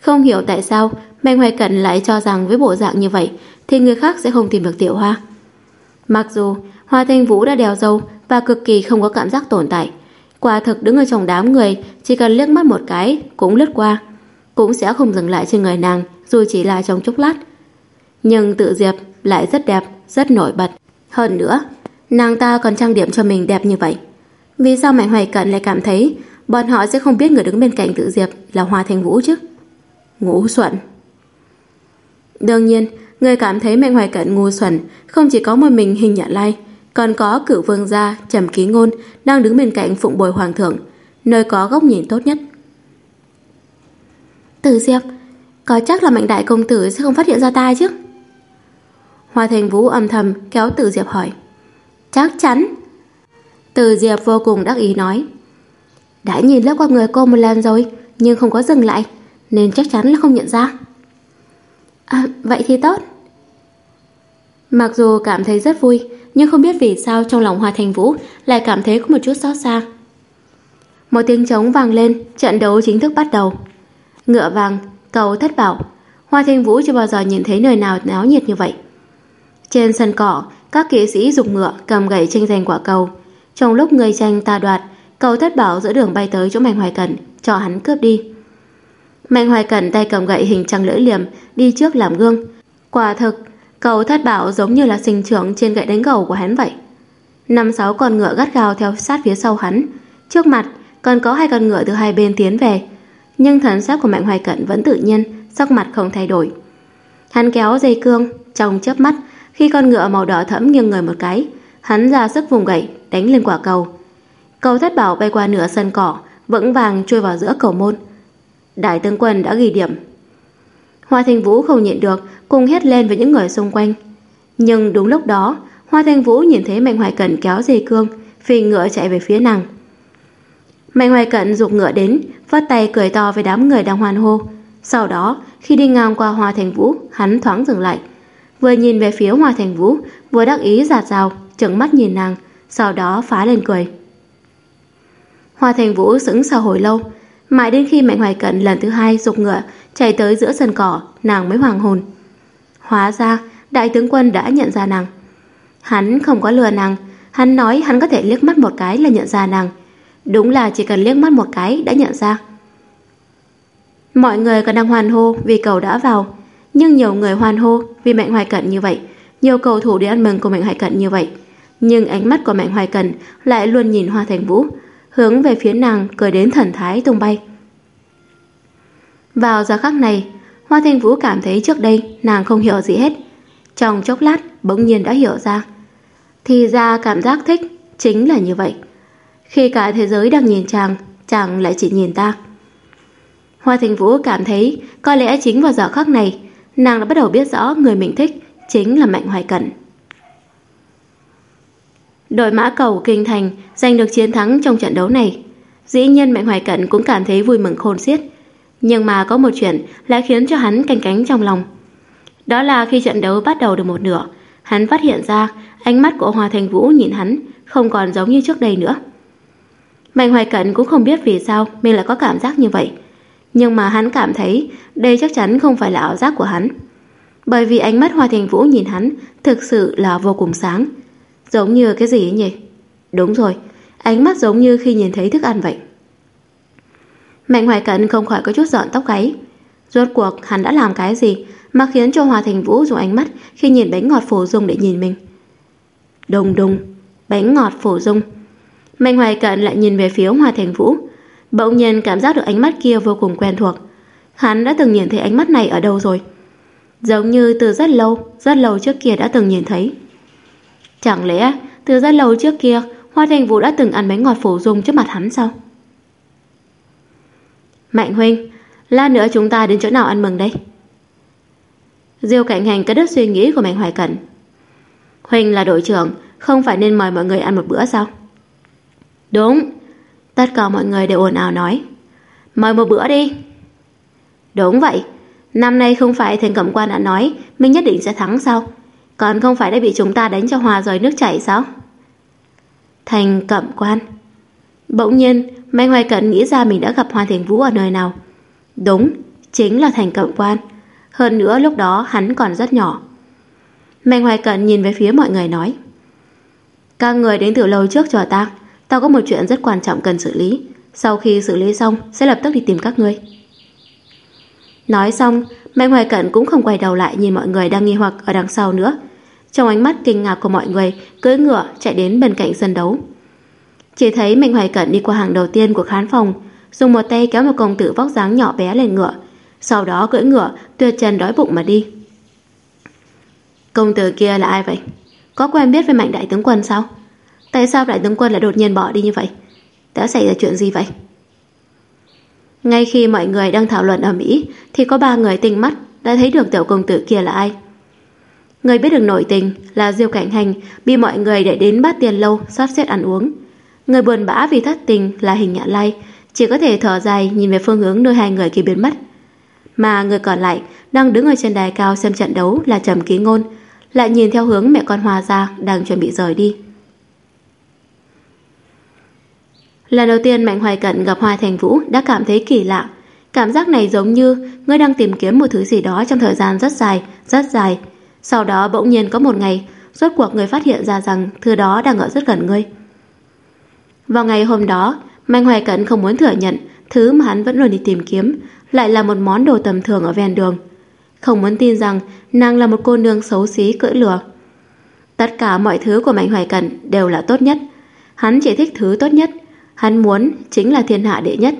Không hiểu tại sao Mạnh Hoài Cẩn lại cho rằng với bộ dạng như vậy thì người khác sẽ không tìm được Tiểu Hoa. Mặc dù Hoa Thanh Vũ đã đèo dâu và cực kỳ không có cảm giác tồn tại, quả thực đứng ở trong đám người chỉ cần liếc mắt một cái cũng lướt qua, cũng sẽ không dừng lại trên người nàng dù chỉ là trong chốc lát. Nhưng tự Diệp lại rất đẹp, rất nổi bật. Hơn nữa, nàng ta còn trang điểm cho mình đẹp như vậy. Vì sao Mạnh Hoài Cận lại cảm thấy bọn họ sẽ không biết người đứng bên cạnh tự Diệp là Hoa Thanh Vũ chứ? Ngũ xuẩn. Đương nhiên, người cảm thấy Mạnh Hoài Cận ngu xuẩn không chỉ có một mình hình nhận lai, còn có cửu vương gia trầm ký ngôn đang đứng bên cạnh phụng bồi hoàng thượng, nơi có góc nhìn tốt nhất. Từ Diệp, có chắc là Mạnh Đại Công Tử sẽ không phát hiện ra ta chứ? Hoa Thành Vũ âm thầm kéo Từ Diệp hỏi. Chắc chắn. Từ Diệp vô cùng đắc ý nói. Đã nhìn lớp qua người cô một lần rồi, nhưng không có dừng lại nên chắc chắn là không nhận ra. À, vậy thì tốt. Mặc dù cảm thấy rất vui, nhưng không biết vì sao trong lòng Hoa Thành Vũ lại cảm thấy có một chút xót xa. Một tiếng trống vang lên, trận đấu chính thức bắt đầu. Ngựa vàng, cầu thất bảo, Hoa Thanh Vũ chưa bao giờ nhìn thấy nơi nào náo nhiệt như vậy. Trên sân cỏ, các kỵ sĩ dục ngựa cầm gậy tranh giành quả cầu. Trong lúc người tranh ta đoạt, cầu thất bảo giữa đường bay tới chỗ Mạnh Hoài Cẩn, cho hắn cướp đi. Mạnh Hoài Cẩn tay cầm gậy hình trăng lưỡi liềm đi trước làm gương. Quả thực, cầu thất bảo giống như là sinh trưởng trên gậy đánh gầu của hắn vậy. Năm sáu con ngựa gắt gao theo sát phía sau hắn. Trước mặt còn có hai con ngựa từ hai bên tiến về. Nhưng thần sắc của Mạnh Hoài Cẩn vẫn tự nhiên, sắc mặt không thay đổi. Hắn kéo dây cương, trong chớp mắt, khi con ngựa màu đỏ thẫm nghiêng người một cái, hắn ra sức vùng gậy, đánh lên quả cầu. Cầu thất bảo bay qua nửa sân cỏ, vững vàng chui vào giữa cầu môn. Đại tướng quân đã ghi điểm. Hoa Thanh Vũ không nhịn được, cùng hét lên với những người xung quanh. Nhưng đúng lúc đó, Hoa Thanh Vũ nhìn thấy Mạnh Hoài Cẩn kéo dây cương, phi ngựa chạy về phía nàng. Mạnh Hoài Cẩn dục ngựa đến, vắt tay cười to với đám người đang hoan hô. Sau đó, khi đi ngang qua Hoa Thành Vũ, hắn thoáng dừng lại. Vừa nhìn về phía Hoa Thành Vũ, vừa đắc ý giạt rào, trừng mắt nhìn nàng, sau đó phá lên cười. Hoa Thành Vũ sững sờ hồi lâu, Mãi đến khi Mạnh Hoài Cận lần thứ hai dục ngựa chạy tới giữa sân cỏ, nàng mới hoàng hồn. Hóa ra, đại tướng quân đã nhận ra nàng. Hắn không có lừa nàng, hắn nói hắn có thể liếc mắt một cái là nhận ra nàng. Đúng là chỉ cần liếc mắt một cái đã nhận ra. Mọi người còn đang hoan hô vì cầu đã vào, nhưng nhiều người hoan hô vì Mạnh Hoài Cận như vậy, nhiều cầu thủ đi ăn mừng của Mạnh Hoài Cận như vậy. Nhưng ánh mắt của Mạnh Hoài Cận lại luôn nhìn Hoa Thành Vũ, hướng về phía nàng cười đến thần thái tung bay. Vào giờ khắc này, Hoa Thanh Vũ cảm thấy trước đây nàng không hiểu gì hết. Trong chốc lát bỗng nhiên đã hiểu ra. Thì ra cảm giác thích chính là như vậy. Khi cả thế giới đang nhìn chàng, chàng lại chỉ nhìn ta. Hoa Thanh Vũ cảm thấy có lẽ chính vào giờ khắc này nàng đã bắt đầu biết rõ người mình thích chính là Mạnh Hoài Cẩn. Đội mã cầu Kinh Thành giành được chiến thắng trong trận đấu này. Dĩ nhiên Mạnh Hoài Cận cũng cảm thấy vui mừng khôn xiết. Nhưng mà có một chuyện lại khiến cho hắn canh cánh trong lòng. Đó là khi trận đấu bắt đầu được một nửa, hắn phát hiện ra ánh mắt của hoa Thành Vũ nhìn hắn không còn giống như trước đây nữa. Mạnh Hoài Cận cũng không biết vì sao mình lại có cảm giác như vậy. Nhưng mà hắn cảm thấy đây chắc chắn không phải là ảo giác của hắn. Bởi vì ánh mắt Hoa Thành Vũ nhìn hắn thực sự là vô cùng sáng. Giống như cái gì ấy nhỉ? Đúng rồi, ánh mắt giống như khi nhìn thấy thức ăn vậy. Mạnh Hoài Cận không khỏi có chút giận tóc gáy. Rốt cuộc hắn đã làm cái gì mà khiến cho Hòa Thành Vũ dùng ánh mắt khi nhìn bánh ngọt phổ dung để nhìn mình. Đùng đùng, bánh ngọt phổ dung. Mạnh Hoài Cận lại nhìn về phía Hòa Thành Vũ. Bỗng nhiên cảm giác được ánh mắt kia vô cùng quen thuộc. Hắn đã từng nhìn thấy ánh mắt này ở đâu rồi? Giống như từ rất lâu, rất lâu trước kia đã từng nhìn thấy. Chẳng lẽ từ rất lâu trước kia Hoa Thành Vũ đã từng ăn bánh ngọt phổ dung trước mặt hắn sao? Mạnh huynh, lát nữa chúng ta đến chỗ nào ăn mừng đây? Diêu Cảnh Hành cắt đứt suy nghĩ của Mạnh Hoài Cẩn. Huynh là đội trưởng, không phải nên mời mọi người ăn một bữa sao? Đúng. Tất cả mọi người đều ồn ào nói. Mời một bữa đi. Đúng vậy. Năm nay không phải thành cẩm quan đã nói mình nhất định sẽ thắng sao? Còn không phải đã bị chúng ta đánh cho hòa rồi nước chảy sao? Thành cẩm quan. Bỗng nhiên, mai Hoài Cận nghĩ ra mình đã gặp Hoa Thành Vũ ở nơi nào. Đúng, chính là thành cẩm quan. Hơn nữa lúc đó hắn còn rất nhỏ. mai Hoài Cận nhìn về phía mọi người nói. Các người đến từ lâu trước cho ta. Tao có một chuyện rất quan trọng cần xử lý. Sau khi xử lý xong, sẽ lập tức đi tìm các ngươi. Nói xong, mai Hoài Cận cũng không quay đầu lại nhìn mọi người đang nghi hoặc ở đằng sau nữa. Trong ánh mắt kinh ngạc của mọi người, cưỡi ngựa chạy đến bên cạnh sân đấu. Chỉ thấy Mạnh Hoài Cận đi qua hàng đầu tiên của khán phòng, dùng một tay kéo một công tử vóc dáng nhỏ bé lên ngựa, sau đó cưỡi ngựa tuyệt chân đói bụng mà đi. Công tử kia là ai vậy? Có quen biết với Mạnh Đại Tướng Quân sao? Tại sao Đại Tướng Quân lại đột nhiên bỏ đi như vậy? Đã xảy ra chuyện gì vậy? Ngay khi mọi người đang thảo luận ở Mỹ thì có ba người tinh mắt đã thấy được tiểu công tử kia là ai. Người biết được nội tình là Diêu Cảnh Hành bị mọi người để đến bát tiền lâu sắp xếp ăn uống. Người buồn bã vì thất tình là hình nhạn lai chỉ có thể thở dài nhìn về phương hướng nơi hai người kia biến mất. Mà người còn lại đang đứng ở trên đài cao xem trận đấu là Trầm Ký Ngôn lại nhìn theo hướng mẹ con Hoa ra đang chuẩn bị rời đi. Lần đầu tiên Mạnh Hoài Cận gặp Hoa Thành Vũ đã cảm thấy kỳ lạ. Cảm giác này giống như ngươi đang tìm kiếm một thứ gì đó trong thời gian rất dài, rất dài. Sau đó bỗng nhiên có một ngày, rốt cuộc người phát hiện ra rằng thứ đó đang ở rất gần ngươi. Vào ngày hôm đó, Mạnh Hoài Cận không muốn thừa nhận thứ mà hắn vẫn luôn đi tìm kiếm lại là một món đồ tầm thường ở ven đường. Không muốn tin rằng nàng là một cô nương xấu xí cưỡi lừa. Tất cả mọi thứ của Mạnh Hoài Cận đều là tốt nhất. Hắn chỉ thích thứ tốt nhất, Hắn muốn chính là thiên hạ đệ nhất.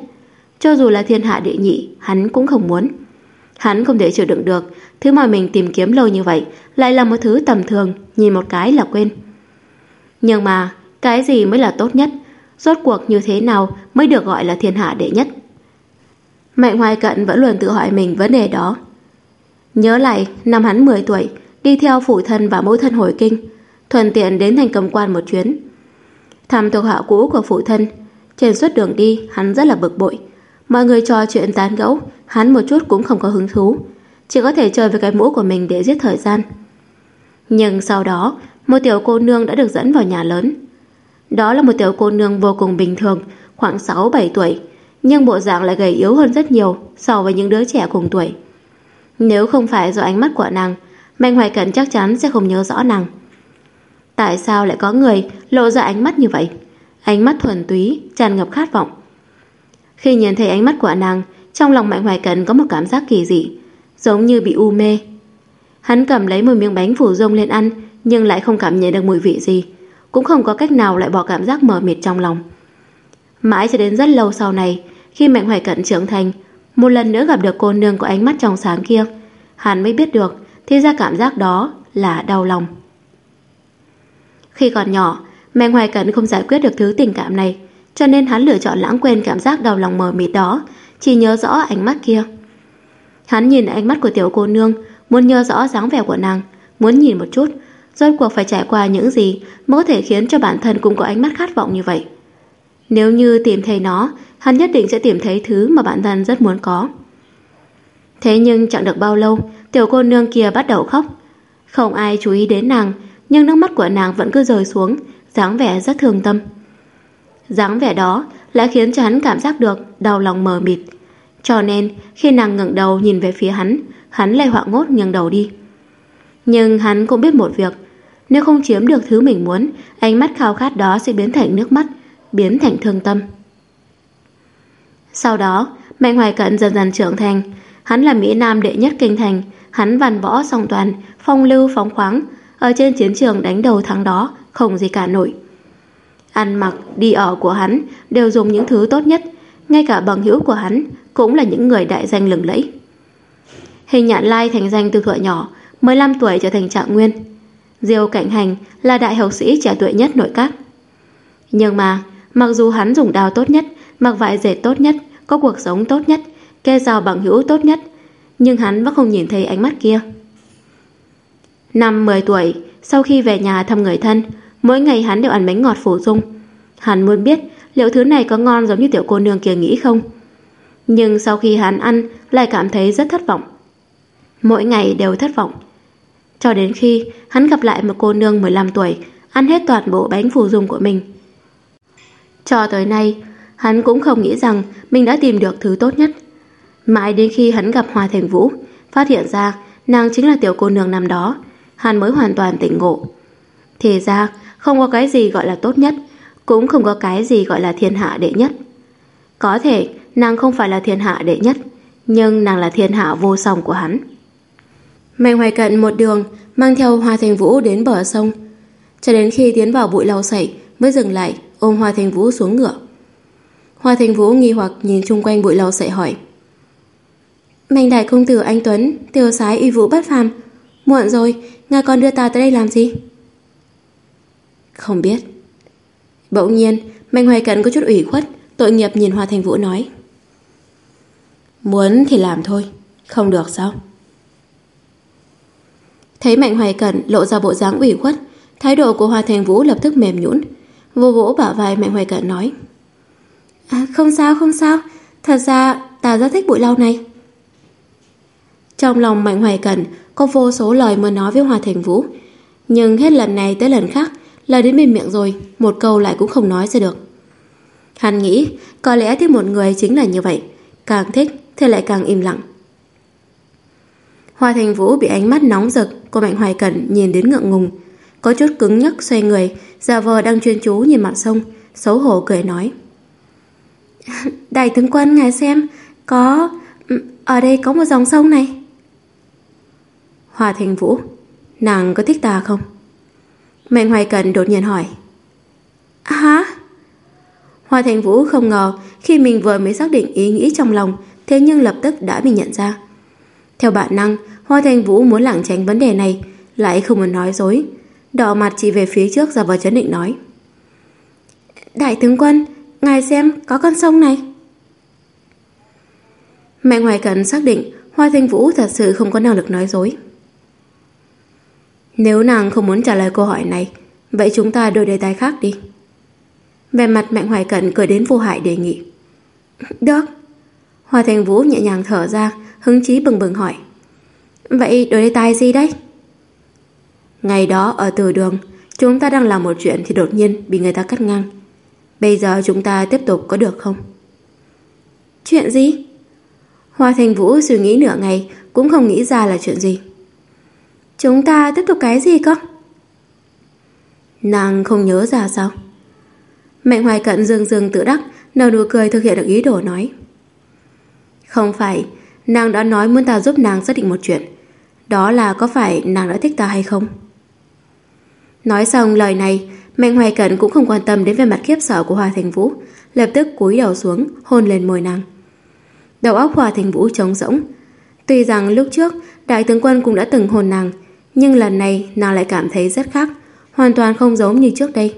Cho dù là thiên hạ đệ nhị, hắn cũng không muốn. Hắn không thể chịu đựng được, thứ mà mình tìm kiếm lâu như vậy lại là một thứ tầm thường, nhìn một cái là quên. Nhưng mà, cái gì mới là tốt nhất? Rốt cuộc như thế nào mới được gọi là thiên hạ đệ nhất? Mạnh Hoài Cận vẫn luôn tự hỏi mình vấn đề đó. Nhớ lại, năm hắn 10 tuổi, đi theo phụ thân và mẫu thân hồi kinh, thuận tiện đến thành cầm quan một chuyến. Thăm thuộc hạ cũ của phụ thân, trên suốt đường đi, hắn rất là bực bội. Mọi người trò chuyện tán gẫu, hắn một chút cũng không có hứng thú. Chỉ có thể chơi với cái mũ của mình để giết thời gian. Nhưng sau đó, một tiểu cô nương đã được dẫn vào nhà lớn. Đó là một tiểu cô nương vô cùng bình thường, khoảng 6-7 tuổi, nhưng bộ dạng lại gầy yếu hơn rất nhiều so với những đứa trẻ cùng tuổi. Nếu không phải do ánh mắt của nàng, Mạnh Hoài Cẩn chắc chắn sẽ không nhớ rõ nàng. Tại sao lại có người lộ ra ánh mắt như vậy? ánh mắt thuần túy, tràn ngập khát vọng. Khi nhìn thấy ánh mắt của nàng, trong lòng Mạnh Hoài Cần có một cảm giác kỳ dị, giống như bị u mê. Hắn cầm lấy một miếng bánh phủ rông lên ăn, nhưng lại không cảm nhận được mùi vị gì, cũng không có cách nào lại bỏ cảm giác mờ mịt trong lòng. Mãi cho đến rất lâu sau này, khi Mạnh Hoài Cận trưởng thành, một lần nữa gặp được cô nương có ánh mắt trong sáng kia, hắn mới biết được thì ra cảm giác đó là đau lòng. Khi còn nhỏ, Mạnh Hoài cận không giải quyết được thứ tình cảm này, cho nên hắn lựa chọn lãng quên cảm giác đau lòng mờ mịt đó, chỉ nhớ rõ ánh mắt kia. Hắn nhìn ánh mắt của tiểu cô nương, muốn nhớ rõ dáng vẻ của nàng, muốn nhìn một chút, rốt cuộc phải trải qua những gì mới có thể khiến cho bản thân cũng có ánh mắt khát vọng như vậy. Nếu như tìm thấy nó, hắn nhất định sẽ tìm thấy thứ mà bản thân rất muốn có. Thế nhưng chẳng được bao lâu, tiểu cô nương kia bắt đầu khóc. Không ai chú ý đến nàng, nhưng nước mắt của nàng vẫn cứ rơi xuống, dáng vẻ rất thương tâm dáng vẻ đó lại khiến cho hắn cảm giác được đau lòng mờ mịt. Cho nên, khi nàng ngẩng đầu nhìn về phía hắn, hắn lại hoảng ngốt nghiêng đầu đi. Nhưng hắn cũng biết một việc, nếu không chiếm được thứ mình muốn, ánh mắt khao khát đó sẽ biến thành nước mắt, biến thành thương tâm. Sau đó, Mạnh Hoài Cận dần dần trưởng thành, hắn là Mỹ Nam đệ nhất kinh thành, hắn văn võ song toàn, phong lưu phóng khoáng, ở trên chiến trường đánh đầu thắng đó, không gì cả nổi. Ăn mặc, đi ở của hắn đều dùng những thứ tốt nhất, ngay cả bằng hữu của hắn cũng là những người đại danh lừng lẫy. Hình nhạn lai thành danh từ thuở nhỏ, 15 tuổi trở thành trạng nguyên. Diêu Cảnh Hành là đại học sĩ trẻ tuổi nhất nội các. Nhưng mà, mặc dù hắn dùng đào tốt nhất, mặc vải dệt tốt nhất, có cuộc sống tốt nhất, kê rào bằng hữu tốt nhất, nhưng hắn vẫn không nhìn thấy ánh mắt kia. Năm 10 tuổi, sau khi về nhà thăm người thân, mỗi ngày hắn đều ăn bánh ngọt phủ dung. Hắn muốn biết liệu thứ này có ngon giống như tiểu cô nương kia nghĩ không. Nhưng sau khi hắn ăn, lại cảm thấy rất thất vọng. Mỗi ngày đều thất vọng. Cho đến khi hắn gặp lại một cô nương 15 tuổi, ăn hết toàn bộ bánh phù dung của mình. Cho tới nay, hắn cũng không nghĩ rằng mình đã tìm được thứ tốt nhất. Mãi đến khi hắn gặp Hoa Thành Vũ, phát hiện ra nàng chính là tiểu cô nương năm đó, hắn mới hoàn toàn tỉnh ngộ. Thì ra, không có cái gì gọi là tốt nhất, cũng không có cái gì gọi là thiên hạ đệ nhất. Có thể nàng không phải là thiên hạ đệ nhất, nhưng nàng là thiên hạ vô song của hắn. Mạnh hoài cận một đường mang theo Hoa Thành Vũ đến bờ sông, cho đến khi tiến vào bụi lau sậy mới dừng lại ôm Hoa Thành Vũ xuống ngựa. Hoa Thành Vũ nghi hoặc nhìn chung quanh bụi lau sậy hỏi Mạnh đại công tử anh Tuấn tiêu sái uy vũ bất phàm Muộn rồi, ngài còn đưa ta tới đây làm gì? Không biết. Bỗng nhiên, Mạnh Hoài Cận có chút ủy khuất Tội nghiệp nhìn Hoa Thành Vũ nói. Muốn thì làm thôi Không được sao? Thấy Mạnh Hoài Cận lộ ra bộ dáng ủy khuất Thái độ của Hoa Thành Vũ lập tức mềm nhũn Vô vỗ bả vai Mạnh Hoài Cận nói. À, Không sao không sao. Thật ra ta rất thích bụi lau này. Trong lòng Mạnh Hoài Cận Có vô số lời muốn nói với Hoa Thành Vũ Nhưng hết lần này tới lần khác Lời đến bên miệng rồi Một câu lại cũng không nói ra được Hắn nghĩ có lẽ thích một người chính là như vậy Càng thích thì lại càng im lặng Hoa Thành Vũ bị ánh mắt nóng rực của Mạnh Hoài Cẩn nhìn đến ngượng ngùng, có chút cứng nhắc xoay người, giả vờ đang chuyên chú nhìn mặt sông, xấu hổ cười nói. (laughs) Đại tướng quân ngài xem, có... ở đây có một dòng sông này. Hoa Thành Vũ, nàng có thích ta không? Mạnh Hoài Cần đột nhiên hỏi. Hả? Hoa Thành Vũ không ngờ khi mình vừa mới xác định ý nghĩ trong lòng, thế nhưng lập tức đã bị nhận ra. Theo bản năng, Hoa Thành Vũ muốn lảng tránh vấn đề này, lại không muốn nói dối. Đỏ mặt chỉ về phía trước ra vờ chấn định nói. Đại tướng quân, ngài xem có con sông này. Mẹ Hoài Cần xác định Hoa Thanh Vũ thật sự không có năng lực nói dối. Nếu nàng không muốn trả lời câu hỏi này, vậy chúng ta đổi đề tài khác đi. Về mặt Mạnh Hoài Cận cười đến vô hại đề nghị. Được. Hoa Thành Vũ nhẹ nhàng thở ra, hứng chí bừng bừng hỏi. Vậy đổi đề tài gì đấy? Ngày đó ở từ đường, chúng ta đang làm một chuyện thì đột nhiên bị người ta cắt ngang. Bây giờ chúng ta tiếp tục có được không? Chuyện gì? Hoa Thành Vũ suy nghĩ nửa ngày cũng không nghĩ ra là chuyện gì. Chúng ta tiếp tục cái gì cơ? Nàng không nhớ ra sao? Mạnh hoài cận dương dương tự đắc nở nụ cười thực hiện được ý đồ nói. Không phải, nàng đã nói muốn ta giúp nàng xác định một chuyện. Đó là có phải nàng đã thích ta hay không? Nói xong lời này, Mạnh Hoài Cận cũng không quan tâm đến về mặt khiếp sợ của hòa Thành Vũ, lập tức cúi đầu xuống, hôn lên môi nàng. Đầu óc hòa Thành Vũ trống rỗng. Tuy rằng lúc trước, Đại tướng quân cũng đã từng hôn nàng, nhưng lần này nàng lại cảm thấy rất khác, hoàn toàn không giống như trước đây.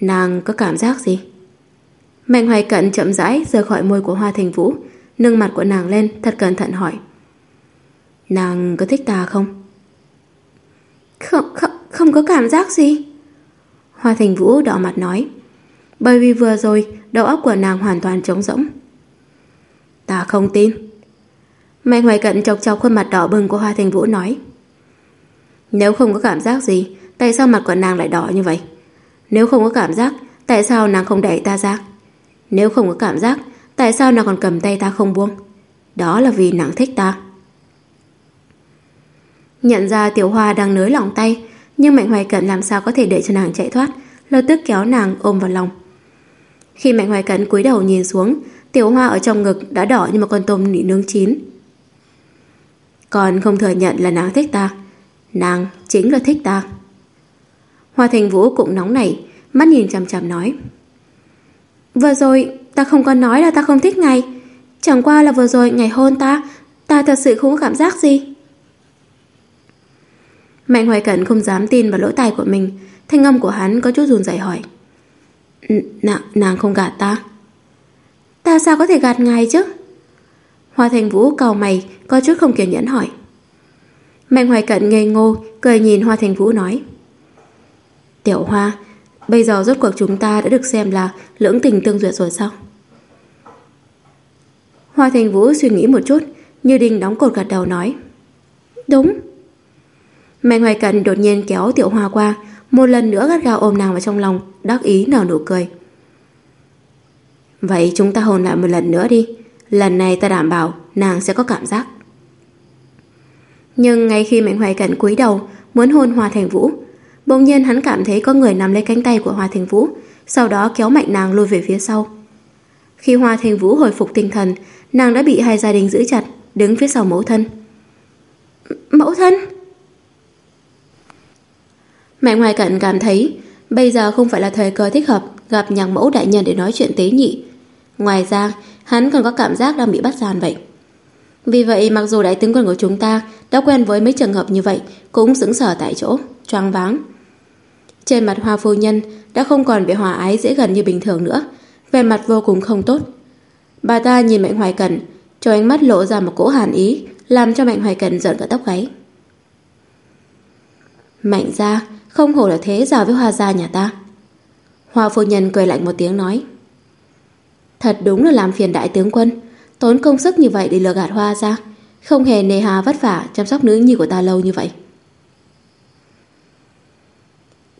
Nàng có cảm giác gì? Mạnh Hoài Cận chậm rãi rời khỏi môi của Hoa Thành Vũ, nâng mặt của nàng lên thật cẩn thận hỏi. Nàng có thích ta không? Không, không, không có cảm giác gì. Hoa Thành Vũ đỏ mặt nói. Bởi vì vừa rồi, đầu óc của nàng hoàn toàn trống rỗng. Ta không tin. Mạnh Hoài Cận chọc chọc khuôn mặt đỏ bừng của Hoa Thành Vũ nói. Nếu không có cảm giác gì, tại sao mặt của nàng lại đỏ như vậy? Nếu không có cảm giác, tại sao nàng không đẩy ta ra? Nếu không có cảm giác, tại sao nàng còn cầm tay ta không buông? Đó là vì nàng thích ta. Nhận ra Tiểu Hoa đang nới lỏng tay, nhưng Mạnh Hoài Cận làm sao có thể để cho nàng chạy thoát, lập tức kéo nàng ôm vào lòng. Khi Mạnh Hoài Cận cúi đầu nhìn xuống, Tiểu Hoa ở trong ngực đã đỏ như một con tôm nỉ nướng chín. Còn không thừa nhận là nàng thích ta, nàng chính là thích ta. Hoa Thành Vũ cũng nóng nảy, mắt nhìn chằm chằm nói. Vừa rồi ta không có nói là ta không thích ngài, chẳng qua là vừa rồi ngày hôn ta, ta thật sự không có cảm giác gì. Mạnh Hoài Cẩn không dám tin vào lỗ tai của mình, thanh âm của hắn có chút run rẩy hỏi. Nàng, nàng không gạt ta. Ta sao có thể gạt ngài chứ? Hoa Thành Vũ cầu mày, có chút không kiên nhẫn hỏi. Mạnh Hoài Cận ngây ngô, cười nhìn Hoa Thành Vũ nói. Tiểu Hoa, bây giờ rốt cuộc chúng ta đã được xem là lưỡng tình tương duyệt rồi sao? Hoa Thành Vũ suy nghĩ một chút, như đinh đóng cột gật đầu nói. Đúng. Mạnh Hoài Cận đột nhiên kéo Tiểu Hoa qua, một lần nữa gắt gao ôm nàng vào trong lòng, đắc ý nở nụ cười. Vậy chúng ta hôn lại một lần nữa đi. Lần này ta đảm bảo nàng sẽ có cảm giác. Nhưng ngay khi Mạnh Hoài Cận cúi đầu muốn hôn Hoa Thành Vũ, bỗng nhiên hắn cảm thấy có người nằm lấy cánh tay của Hoa Thành Vũ, sau đó kéo mạnh nàng lùi về phía sau. Khi Hoa Thành Vũ hồi phục tinh thần, nàng đã bị hai gia đình giữ chặt, đứng phía sau mẫu thân. Mẫu thân? Mạnh Hoài Cận cảm thấy bây giờ không phải là thời cơ thích hợp gặp nhạc mẫu đại nhân để nói chuyện tế nhị. Ngoài ra, hắn còn có cảm giác đang bị bắt gian vậy. Vì vậy, mặc dù đại tướng quân của chúng ta đã quen với mấy trường hợp như vậy, cũng sững sờ tại chỗ, choáng váng. Trên mặt hoa phu nhân đã không còn vẻ hòa ái dễ gần như bình thường nữa, vẻ mặt vô cùng không tốt. Bà ta nhìn Mạnh Hoài Cẩn, cho ánh mắt lộ ra một cỗ hàn ý, làm cho Mạnh Hoài Cẩn giận cả tóc gáy. Mạnh ra, không hổ là thế giàu với hoa gia nhà ta. Hoa phu nhân cười lạnh một tiếng nói. Thật đúng là làm phiền đại tướng quân, tốn công sức như vậy để lừa gạt hoa ra, không hề nề hà vất vả chăm sóc nữ nhi của ta lâu như vậy.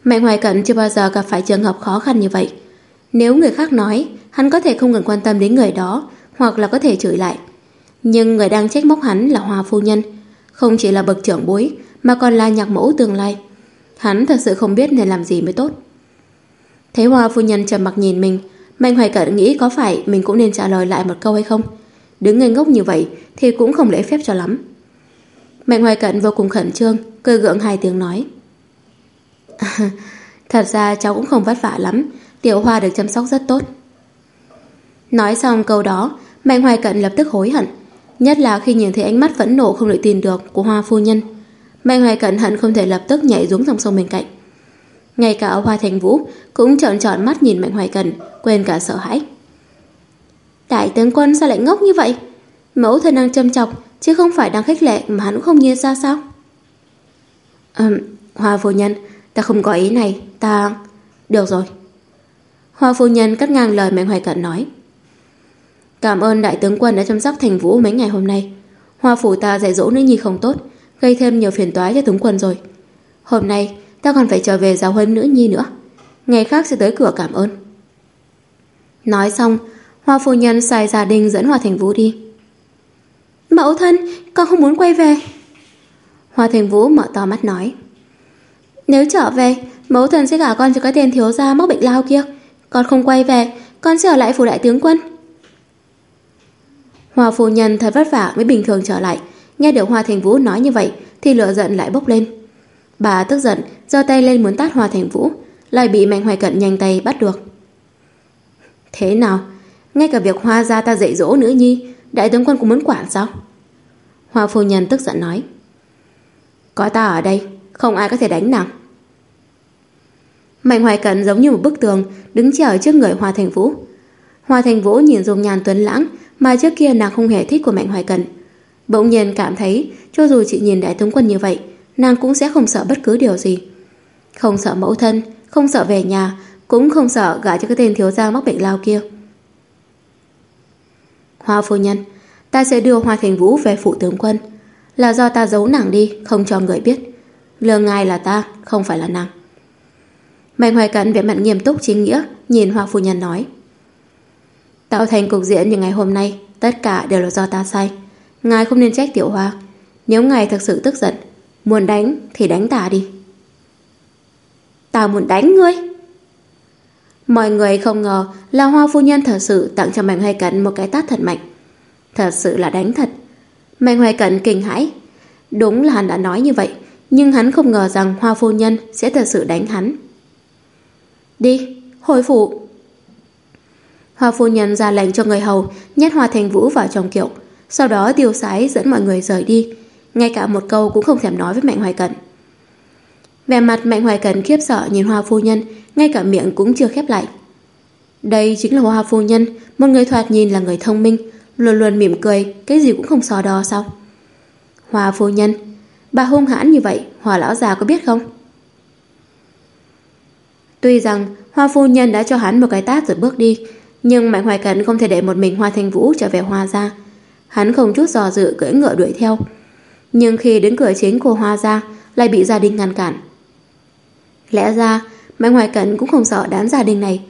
Mạnh Hoài Cận chưa bao giờ gặp phải trường hợp khó khăn như vậy. Nếu người khác nói, hắn có thể không cần quan tâm đến người đó, hoặc là có thể chửi lại. Nhưng người đang trách móc hắn là Hoa Phu Nhân, không chỉ là bậc trưởng bối, mà còn là nhạc mẫu tương lai. Hắn thật sự không biết nên làm gì mới tốt. Thấy Hoa Phu Nhân trầm mặc nhìn mình, Mạnh Hoài Cận nghĩ có phải mình cũng nên trả lời lại một câu hay không? Đứng ngây ngốc như vậy thì cũng không lễ phép cho lắm. Mạnh Hoài Cận vô cùng khẩn trương, cười gượng hai tiếng nói. (laughs) Thật ra cháu cũng không vất vả lắm, Tiểu Hoa được chăm sóc rất tốt. Nói xong câu đó, Mạnh Hoài Cận lập tức hối hận, nhất là khi nhìn thấy ánh mắt phẫn nộ không đợi tin được của Hoa phu nhân. Mạnh Hoài Cận hận không thể lập tức nhảy xuống dòng sông bên cạnh. Ngay cả Hoa Thành Vũ cũng trợn tròn mắt nhìn Mạnh Hoài Cần, quên cả sợ hãi. Đại tướng quân sao lại ngốc như vậy? Mẫu thân đang châm chọc, chứ không phải đang khích lệ mà hắn cũng không nhìn ra sao? Ừm, Hoa phu nhân, ta không có ý này, ta... Được rồi. Hoa phu nhân cắt ngang lời Mạnh Hoài Cận nói. Cảm ơn đại tướng quân đã chăm sóc Thành Vũ mấy ngày hôm nay. Hoa phủ ta dạy dỗ nữ nhi không tốt, gây thêm nhiều phiền toái cho tướng quân rồi. Hôm nay, ta còn phải trở về giáo huấn nữ nhi nữa. Ngày khác sẽ tới cửa cảm ơn. Nói xong, Hoa phu nhân xài gia đình dẫn Hoa Thành Vũ đi. Mẫu thân, con không muốn quay về. Hoa Thành Vũ mở to mắt nói. Nếu trở về, mẫu thân sẽ gả con cho cái tên thiếu gia mắc bệnh lao kia. Con không quay về, con sẽ ở lại phủ đại tướng quân. Hoa phu nhân thật vất vả mới bình thường trở lại. Nghe được Hoa Thành Vũ nói như vậy thì lửa giận lại bốc lên. Bà tức giận, giơ tay lên muốn tát Hoa Thành Vũ, lại bị Mạnh Hoài Cận nhanh tay bắt được. Thế nào? Ngay cả việc Hoa gia ta dạy dỗ nữ nhi, đại tướng quân cũng muốn quản sao? Hoa phu nhân tức giận nói. Có ta ở đây, không ai có thể đánh nàng. Mạnh Hoài Cận giống như một bức tường đứng chờ trước người Hoa Thành Vũ. Hoa Thành Vũ nhìn dung nhàn tuấn lãng mà trước kia nàng không hề thích của Mạnh Hoài Cận. Bỗng nhiên cảm thấy cho dù chị nhìn đại tướng quân như vậy nàng cũng sẽ không sợ bất cứ điều gì. Không sợ mẫu thân, không sợ về nhà, cũng không sợ gả cho cái tên thiếu gia mắc bệnh lao kia. Hoa phu nhân, ta sẽ đưa Hoa Thành Vũ về phụ tướng quân. Là do ta giấu nàng đi, không cho người biết. Lừa ngài là ta, không phải là nàng. Mạnh Hoài Cận vẻ mặt nghiêm túc chính nghĩa, nhìn Hoa phu nhân nói. Tạo thành cục diện như ngày hôm nay, tất cả đều là do ta sai. Ngài không nên trách tiểu hoa. Nếu ngài thật sự tức giận, muốn đánh thì đánh ta đi. Ta muốn đánh ngươi. Mọi người không ngờ là Hoa phu nhân thật sự tặng cho Mạnh Hoài Cận một cái tát thật mạnh. Thật sự là đánh thật. Mạnh Hoài Cận kinh hãi. Đúng là hắn đã nói như vậy, nhưng hắn không ngờ rằng Hoa phu nhân sẽ thật sự đánh hắn. Đi, hồi phụ. Hoa phu nhân ra lệnh cho người hầu nhét Hoa Thành Vũ vào trong kiệu, sau đó tiêu sái dẫn mọi người rời đi, ngay cả một câu cũng không thèm nói với Mạnh Hoài Cận. Vẻ mặt Mạnh Hoài Cận khiếp sợ nhìn Hoa phu nhân, ngay cả miệng cũng chưa khép lại. Đây chính là Hoa phu nhân, một người thoạt nhìn là người thông minh, luôn luôn mỉm cười, cái gì cũng không so đo sao? Hoa phu nhân, bà hung hãn như vậy, Hoa lão già có biết không? Tuy rằng Hoa phu nhân đã cho hắn một cái tát rồi bước đi, nhưng Mạnh Hoài Cẩn không thể để một mình Hoa Thanh Vũ trở về Hoa gia. Hắn không chút dò dự cưỡi ngựa đuổi theo. Nhưng khi đến cửa chính của Hoa gia, lại bị gia đình ngăn cản. Lẽ ra, Mạnh Hoài Cẩn cũng không sợ đám gia đình này.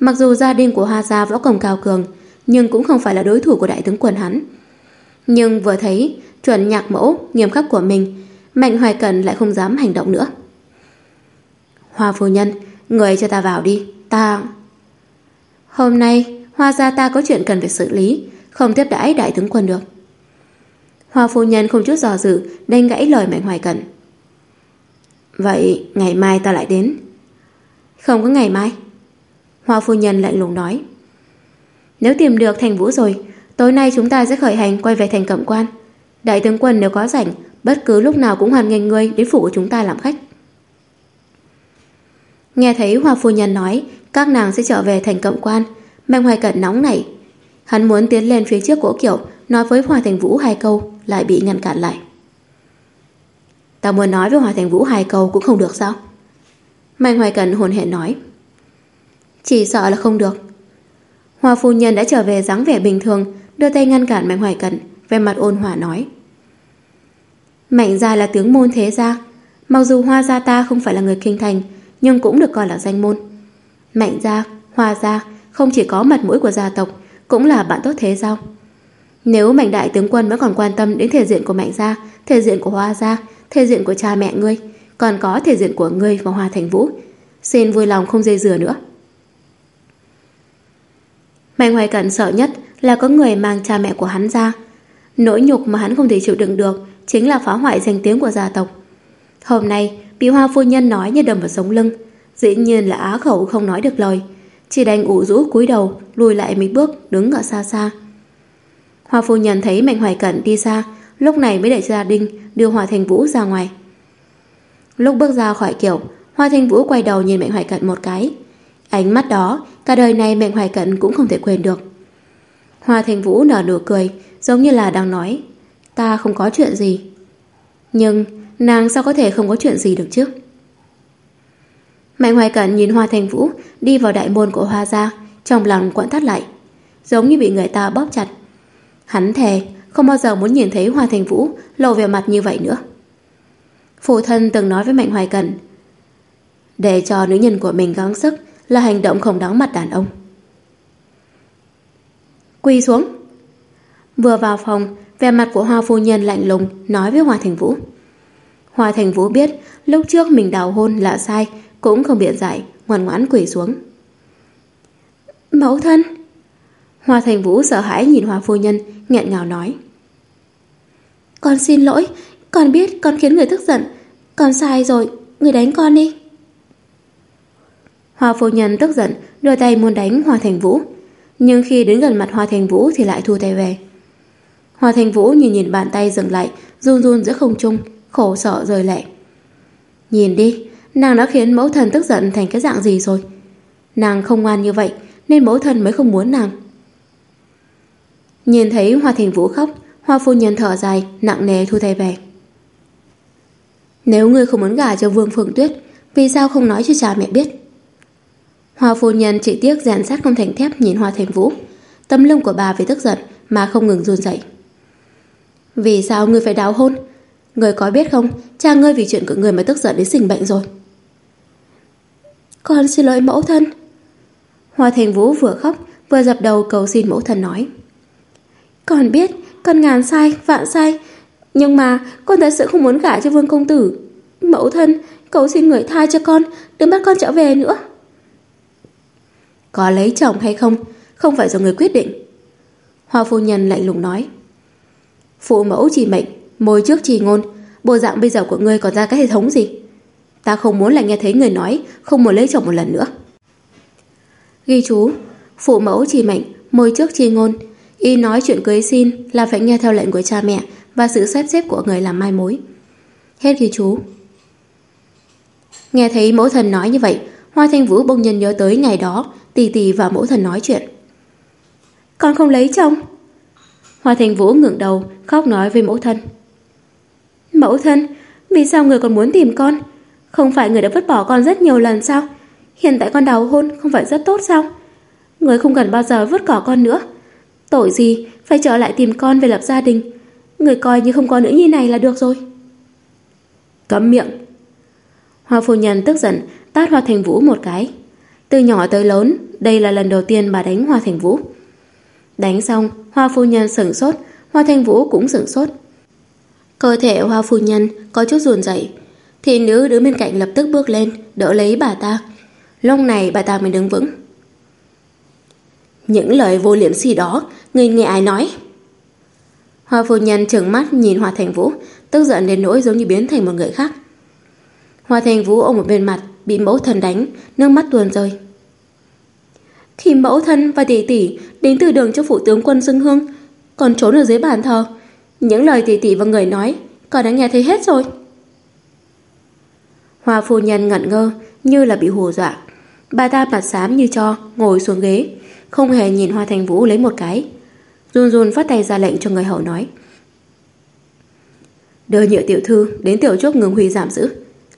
Mặc dù gia đình của Hoa gia võ công cao cường, nhưng cũng không phải là đối thủ của đại tướng quân hắn. Nhưng vừa thấy chuẩn nhạc mẫu nghiêm khắc của mình, Mạnh Hoài Cẩn lại không dám hành động nữa. Hoa phu nhân, người cho ta vào đi, ta... Hôm nay, Hoa gia ta có chuyện cần phải xử lý, không tiếp đãi đại tướng quân được. Hoa phu nhân không chút dò dự, đanh gãy lời Mạnh Hoài Cẩn. Vậy ngày mai ta lại đến. Không có ngày mai. Hoa phu nhân lạnh lùng nói. Nếu tìm được thành vũ rồi, tối nay chúng ta sẽ khởi hành quay về thành cẩm quan. Đại tướng quân nếu có rảnh, bất cứ lúc nào cũng hoàn nghênh ngươi đến phủ của chúng ta làm khách. Nghe thấy Hoa phu nhân nói, các nàng sẽ trở về thành cẩm quan, Mạnh Hoài Cận nóng nảy. Hắn muốn tiến lên phía trước của kiểu nói với hòa Thành Vũ hai câu, lại bị ngăn cản lại. tao muốn nói với hòa Thành Vũ hai câu cũng không được sao? Mạnh Hoài Cận hồn hẹn nói. Chỉ sợ là không được. Hoa phu nhân đã trở về dáng vẻ bình thường, đưa tay ngăn cản Mạnh Hoài Cận, về mặt ôn hòa nói. Mạnh gia là tướng môn thế gia, mặc dù Hoa gia ta không phải là người kinh thành, nhưng cũng được coi là danh môn. Mạnh gia, Hoa gia không chỉ có mặt mũi của gia tộc, cũng là bạn tốt thế giao. Nếu Mạnh đại tướng quân vẫn còn quan tâm đến thể diện của Mạnh gia, thể diện của Hoa gia, thể diện của cha mẹ ngươi, còn có thể diện của ngươi và Hoa Thành Vũ, xin vui lòng không dây dừa nữa. Mạnh Hoài Cận sợ nhất là có người mang cha mẹ của hắn ra. Nỗi nhục mà hắn không thể chịu đựng được chính là phá hoại danh tiếng của gia tộc. Hôm nay, bị Hoa phu nhân nói như đầm vào sống lưng, dĩ nhiên là á khẩu không nói được lời, chỉ đành ủ rũ cúi đầu, lùi lại mấy bước, đứng ở xa xa. Hoa phu nhân thấy Mạnh Hoài Cận đi xa, lúc này mới để gia đình đưa Hoa Thành Vũ ra ngoài. Lúc bước ra khỏi kiểu, Hoa Thành Vũ quay đầu nhìn Mạnh Hoài Cận một cái. Ánh mắt đó, cả đời này Mạnh Hoài Cận cũng không thể quên được. Hoa Thành Vũ nở nụ cười, giống như là đang nói, ta không có chuyện gì. Nhưng, nàng sao có thể không có chuyện gì được chứ? Mạnh Hoài Cận nhìn Hoa Thành Vũ đi vào đại môn của Hoa gia, trong lòng quặn thắt lại, giống như bị người ta bóp chặt. Hắn thề không bao giờ muốn nhìn thấy Hoa Thành Vũ lộ vẻ mặt như vậy nữa. Phụ thân từng nói với Mạnh Hoài cần để cho nữ nhân của mình gắng sức là hành động không đáng mặt đàn ông. Quỳ xuống. Vừa vào phòng, vẻ mặt của Hoa phu nhân lạnh lùng nói với Hoa Thành Vũ. Hoa Thành Vũ biết lúc trước mình đào hôn là sai, cũng không biện giải, ngoan ngoãn quỳ xuống. Mẫu thân! Hoa Thành Vũ sợ hãi nhìn Hoa phu nhân, nghẹn ngào nói. Con xin lỗi, con biết con khiến người tức giận, con sai rồi, người đánh con đi. Hoa phu nhân tức giận, đưa tay muốn đánh Hoa Thành Vũ, nhưng khi đến gần mặt Hoa Thành Vũ thì lại thu tay về. Hoa Thành Vũ nhìn nhìn bàn tay dừng lại, run run giữa không trung, khổ sợ rời lệ. Nhìn đi, nàng đã khiến mẫu thần tức giận thành cái dạng gì rồi. Nàng không ngoan như vậy, nên mẫu thần mới không muốn nàng. Nhìn thấy Hoa Thành Vũ khóc, Hoa phu nhân thở dài, nặng nề thu tay về. Nếu ngươi không muốn gả cho Vương Phượng Tuyết, vì sao không nói cho cha mẹ biết? Hoa phu nhân chỉ tiếc dàn sát không thành thép nhìn Hoa Thành Vũ. Tâm lưng của bà vì tức giận mà không ngừng run rẩy. Vì sao ngươi phải đáo hôn? Ngươi có biết không, cha ngươi vì chuyện của ngươi mà tức giận đến sinh bệnh rồi. Con xin lỗi mẫu thân. Hoa Thành Vũ vừa khóc vừa dập đầu cầu xin mẫu thân nói. Con biết, con ngàn sai, vạn sai, nhưng mà con thật sự không muốn gả cho vương công tử. Mẫu thân, cầu xin người tha cho con, đừng bắt con trở về nữa. Có lấy chồng hay không, không phải do người quyết định. Hoa phu nhân lạnh lùng nói. Phụ mẫu chỉ mệnh, môi trước chỉ ngôn, bộ dạng bây giờ của ngươi còn ra cái hệ thống gì? Ta không muốn lại nghe thấy người nói không muốn lấy chồng một lần nữa. Ghi chú, phụ mẫu chỉ mệnh, môi trước chi ngôn. Y nói chuyện cưới xin là phải nghe theo lệnh của cha mẹ và sự sắp xếp của người làm mai mối. Hết ghi chú. Nghe thấy mẫu thần nói như vậy, Hoa Thanh Vũ bỗng nhiên nhớ tới ngày đó tỷ tỷ và mẫu thần nói chuyện. Con không lấy chồng. Hoa Thanh Vũ ngượng đầu, khóc nói với mẫu thân. Mẫu thân, vì sao người còn muốn tìm con? Không phải người đã vứt bỏ con rất nhiều lần sao? Hiện tại con đào hôn không phải rất tốt sao? Người không cần bao giờ vứt bỏ con nữa. Tội gì, phải trở lại tìm con về lập gia đình. Người coi như không có nữ nhi này là được rồi. Cấm miệng. Hoa phu nhân tức giận, tát Hoa Thành Vũ một cái. Từ nhỏ tới lớn, đây là lần đầu tiên bà đánh Hoa Thành Vũ. Đánh xong, Hoa phu nhân sửng sốt, Hoa Thành Vũ cũng sửng sốt. Cơ thể Hoa phu nhân có chút ruồn dậy thì nữ đứng bên cạnh lập tức bước lên, đỡ lấy bà ta. Lúc này bà ta mới đứng vững. Những lời vô liễm sỉ đó, người nghe ai nói? Hoa phu nhân trừng mắt nhìn Hoa Thành Vũ, tức giận đến nỗi giống như biến thành một người khác. Hoa Thành Vũ ôm một bên mặt, bị mẫu thân đánh, nước mắt tuôn rơi. Khi mẫu thân và tỷ tỷ đến từ đường cho phụ tướng quân dương hương, còn trốn ở dưới bàn thờ, những lời tỷ tỷ và người nói, con đã nghe thấy hết rồi. Hoa phu nhân ngẩn ngơ, như là bị hù dọa. Bà ta mặt xám như cho, ngồi xuống ghế, không hề nhìn Hoa Thành Vũ lấy một cái. Run run phát tay ra lệnh cho người hậu nói. Đưa nhựa tiểu thư đến tiểu trúc ngừng huy giảm giữ.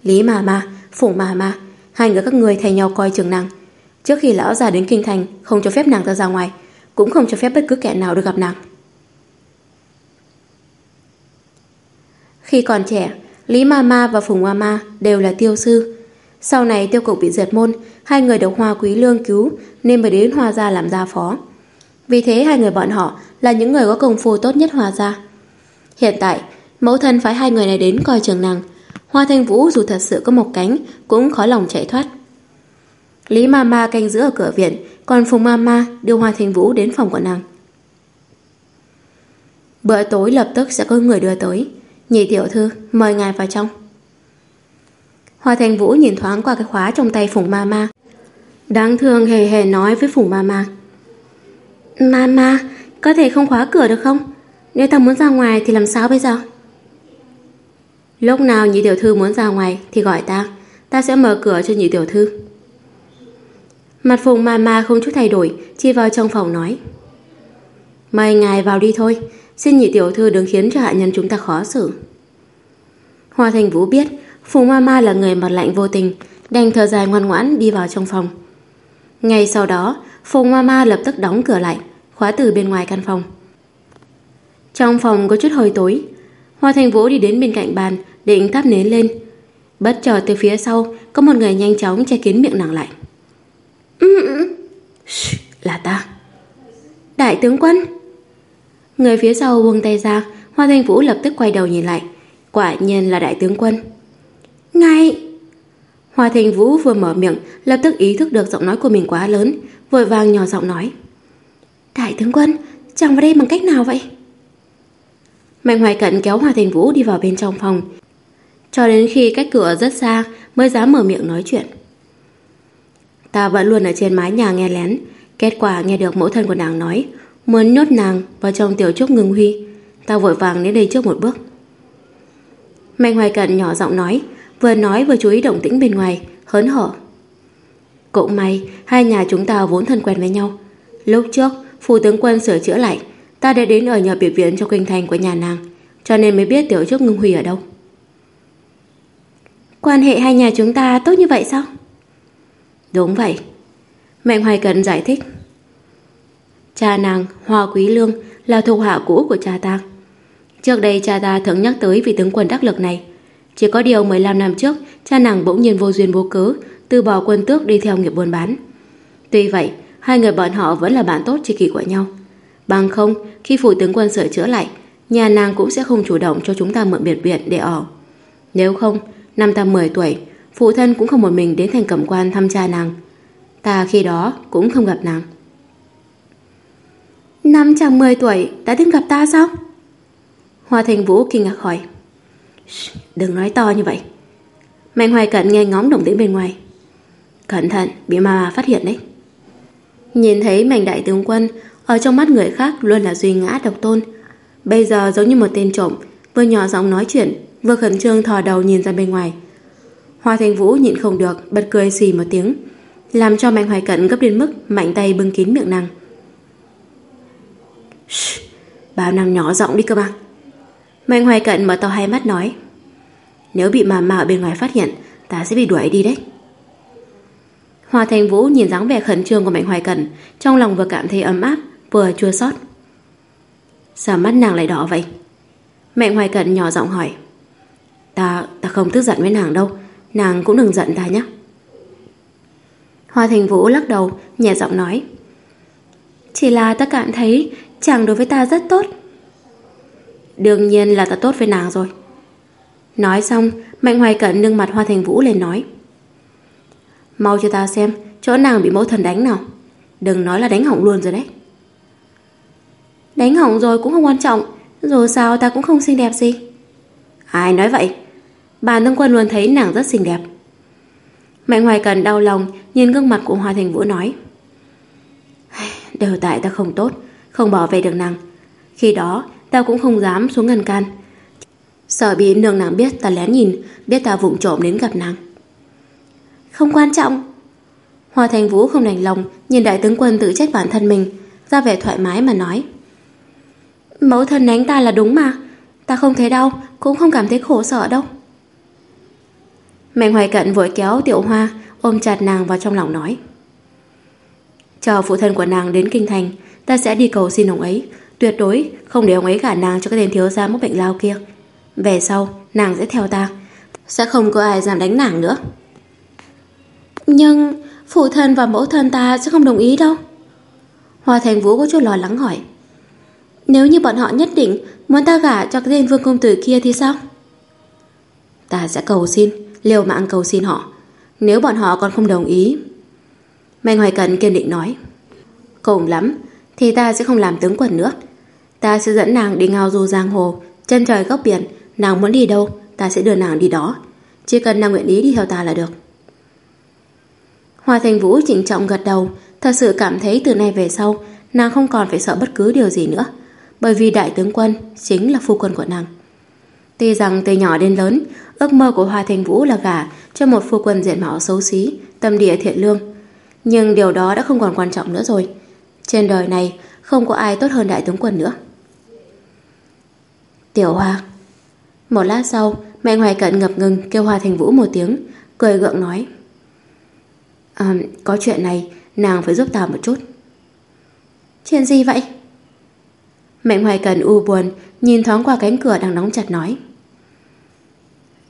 Lý mà mà, phụng mà mà, hai người các người thay nhau coi trường nàng. Trước khi lão già đến kinh thành, không cho phép nàng ta ra ngoài, cũng không cho phép bất cứ kẻ nào được gặp nàng. Khi còn trẻ, Lý Mama và Phùng Mama đều là tiêu sư. Sau này tiêu cục bị diệt môn, hai người được Hoa Quý Lương cứu nên mới đến Hoa Gia làm gia phó. Vì thế hai người bọn họ là những người có công phu tốt nhất Hoa Gia. Hiện tại, mẫu thân phái hai người này đến coi trường nàng. Hoa Thanh Vũ dù thật sự có một cánh cũng khó lòng chạy thoát. Lý Mama canh giữ ở cửa viện, còn Phùng Mama đưa Hoa Thanh Vũ đến phòng của nàng. Bữa tối lập tức sẽ có người đưa tới. Nhị tiểu thư, mời ngài vào trong. Hoa Thành Vũ nhìn thoáng qua cái khóa trong tay Phùng Mama. Đáng thương hề hề nói với Phùng Mama. Mama, có thể không khóa cửa được không? Nếu ta muốn ra ngoài thì làm sao bây giờ? Lúc nào nhị tiểu thư muốn ra ngoài thì gọi ta, ta sẽ mở cửa cho nhị tiểu thư. Mặt Phùng Mama không chút thay đổi, chỉ vào trong phòng nói. Mời ngài vào đi thôi, Xin nhị tiểu thư đừng khiến cho hạ nhân chúng ta khó xử. Hoa Thành Vũ biết Phùng Mama là người mặt lạnh vô tình, đành thở dài ngoan ngoãn đi vào trong phòng. Ngay sau đó, Phùng Mama lập tức đóng cửa lại, khóa từ bên ngoài căn phòng. Trong phòng có chút hơi tối, Hoa Thành Vũ đi đến bên cạnh bàn, định thắp nến lên. Bất chợt từ phía sau, có một người nhanh chóng che kín miệng nàng lại. Ừ, ừ. là ta. Đại tướng quân. Người phía sau buông tay ra, Hoa Thanh Vũ lập tức quay đầu nhìn lại. Quả nhiên là đại tướng quân. Ngay! Hoa Thanh Vũ vừa mở miệng, lập tức ý thức được giọng nói của mình quá lớn, vội vàng nhỏ giọng nói. Đại tướng quân, chàng vào đây bằng cách nào vậy? Mạnh Hoài Cận kéo Hoa Thành Vũ đi vào bên trong phòng. Cho đến khi cách cửa rất xa mới dám mở miệng nói chuyện. Ta vẫn luôn ở trên mái nhà nghe lén. Kết quả nghe được mẫu thân của nàng nói Muốn nhốt nàng vào trong tiểu trúc ngừng huy ta vội vàng đến đây trước một bước Mạnh Hoài Cận nhỏ giọng nói Vừa nói vừa chú ý động tĩnh bên ngoài Hớn hở Cũng may hai nhà chúng ta vốn thân quen với nhau Lúc trước Phù tướng quân sửa chữa lại Ta đã đến ở nhờ biệt viện trong kinh thành của nhà nàng Cho nên mới biết tiểu trúc ngưng huy ở đâu Quan hệ hai nhà chúng ta tốt như vậy sao? Đúng vậy. Mạnh Hoài cần giải thích. Cha nàng, Hoa Quý Lương, là thuộc hạ cũ của cha ta. Trước đây cha ta thường nhắc tới vị tướng quân đắc lực này. Chỉ có điều 15 năm trước, cha nàng bỗng nhiên vô duyên vô cớ, từ bỏ quân tước đi theo nghiệp buôn bán. Tuy vậy, hai người bọn họ vẫn là bạn tốt tri kỷ của nhau. Bằng không, khi phủ tướng quân sửa chữa lại, nhà nàng cũng sẽ không chủ động cho chúng ta mượn biệt viện để ở. Nếu không, năm ta 10 tuổi, phụ thân cũng không một mình đến thành cẩm quan thăm cha nàng. Ta khi đó cũng không gặp nàng. Năm chàng 10 tuổi đã đến gặp ta sao? Hoa Thành Vũ kinh ngạc hỏi. Đừng nói to như vậy. Mạnh Hoài Cận nghe ngóng động tĩnh bên ngoài. Cẩn thận, bị ma phát hiện đấy. Nhìn thấy mạnh đại tướng quân ở trong mắt người khác luôn là duy ngã độc tôn. Bây giờ giống như một tên trộm, vừa nhỏ giọng nói chuyện, vừa khẩn trương thò đầu nhìn ra bên ngoài. Hoa Thành Vũ nhịn không được, bật cười xì một tiếng, làm cho Mạnh Hoài Cận gấp đến mức mạnh tay bưng kín miệng nàng. Bao nàng nhỏ giọng đi cơ mà. Mạnh Hoài Cận mở to hai mắt nói. Nếu bị mà mà ở bên ngoài phát hiện, ta sẽ bị đuổi đi đấy. Hoa Thành Vũ nhìn dáng vẻ khẩn trương của Mạnh Hoài Cận, trong lòng vừa cảm thấy ấm áp, vừa chua xót. Sao mắt nàng lại đỏ vậy? Mạnh Hoài Cận nhỏ giọng hỏi. Ta, ta không tức giận với nàng đâu, nàng cũng đừng giận ta nhé. Hoa Thành Vũ lắc đầu, nhẹ giọng nói. Chỉ là ta cảm thấy chàng đối với ta rất tốt. Đương nhiên là ta tốt với nàng rồi. Nói xong, Mạnh Hoài Cận nâng mặt Hoa Thành Vũ lên nói. Mau cho ta xem chỗ nàng bị mẫu thần đánh nào. Đừng nói là đánh hỏng luôn rồi đấy. Đánh hỏng rồi cũng không quan trọng, dù sao ta cũng không xinh đẹp gì. Ai nói vậy? Bà Nâng Quân luôn thấy nàng rất xinh đẹp. Mạnh Hoài Cần đau lòng nhìn gương mặt của Hoa Thành Vũ nói. Đều tại ta không tốt, không bảo vệ được nàng. Khi đó, ta cũng không dám xuống ngăn can. Sợ bị nương nàng biết ta lén nhìn, biết ta vụng trộm đến gặp nàng. Không quan trọng. Hoa Thành Vũ không đành lòng nhìn đại tướng quân tự trách bản thân mình, ra vẻ thoải mái mà nói. Mẫu thân đánh ta là đúng mà, ta không thấy đau, cũng không cảm thấy khổ sở đâu. Mạnh Hoài Cận vội kéo Tiểu Hoa ôm chặt nàng vào trong lòng nói. Chờ phụ thân của nàng đến kinh thành, ta sẽ đi cầu xin ông ấy, tuyệt đối không để ông ấy gả nàng cho cái tên thiếu gia mắc bệnh lao kia. Về sau, nàng sẽ theo ta, sẽ không có ai dám đánh nàng nữa. Nhưng phụ thân và mẫu thân ta sẽ không đồng ý đâu. Hoa Thành Vũ có chút lo lắng hỏi. Nếu như bọn họ nhất định muốn ta gả cho cái tên vương công tử kia thì sao? Ta sẽ cầu xin, liều mạng cầu xin họ. Nếu bọn họ còn không đồng ý. Mạnh Hoài Cần kiên định nói. Cùng lắm, thì ta sẽ không làm tướng quần nữa. Ta sẽ dẫn nàng đi ngao du giang hồ, chân trời góc biển, nàng muốn đi đâu, ta sẽ đưa nàng đi đó. Chỉ cần nàng nguyện ý đi theo ta là được. Hoa Thành Vũ trịnh trọng gật đầu, thật sự cảm thấy từ nay về sau, nàng không còn phải sợ bất cứ điều gì nữa, bởi vì đại tướng quân chính là phu quân của nàng. Tuy rằng từ nhỏ đến lớn, ước mơ của Hoa Thành Vũ là gả cho một phu quân diện mạo xấu xí, tâm địa thiện lương, nhưng điều đó đã không còn quan trọng nữa rồi. Trên đời này không có ai tốt hơn đại tướng quân nữa. Tiểu Hoa Một lát sau, mẹ Hoài Cận ngập ngừng kêu Hoa Thành Vũ một tiếng, cười gượng nói À, có chuyện này, nàng phải giúp ta một chút. Chuyện gì vậy? Mạnh Hoài Cần u buồn, nhìn thoáng qua cánh cửa đang đóng chặt nói.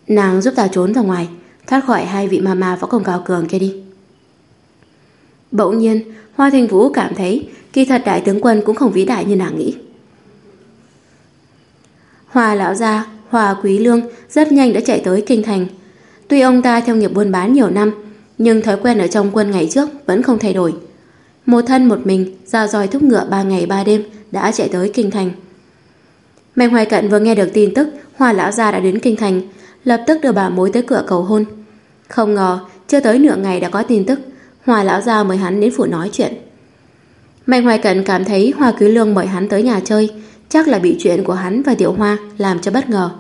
Nàng giúp ta trốn ra ngoài, thoát khỏi hai vị ma ma võ công cao cường kia đi. Bỗng nhiên, Hoa Thành Vũ cảm thấy kỳ thật đại tướng quân cũng không vĩ đại như nàng nghĩ. Hoa lão gia, Hoa Quý Lương rất nhanh đã chạy tới kinh thành. Tuy ông ta theo nghiệp buôn bán nhiều năm, nhưng thói quen ở trong quân ngày trước vẫn không thay đổi. Một thân một mình, ra roi thúc ngựa ba ngày ba đêm đã chạy tới kinh thành. Mạnh Hoài Cận vừa nghe được tin tức Hoa lão gia đã đến kinh thành, lập tức đưa bà mối tới cửa cầu hôn. Không ngờ, chưa tới nửa ngày đã có tin tức, Hoa lão gia mời hắn đến phủ nói chuyện. Mạnh Hoài Cận cảm thấy Hoa Quý Lương mời hắn tới nhà chơi, chắc là bị chuyện của hắn và Tiểu Hoa làm cho bất ngờ.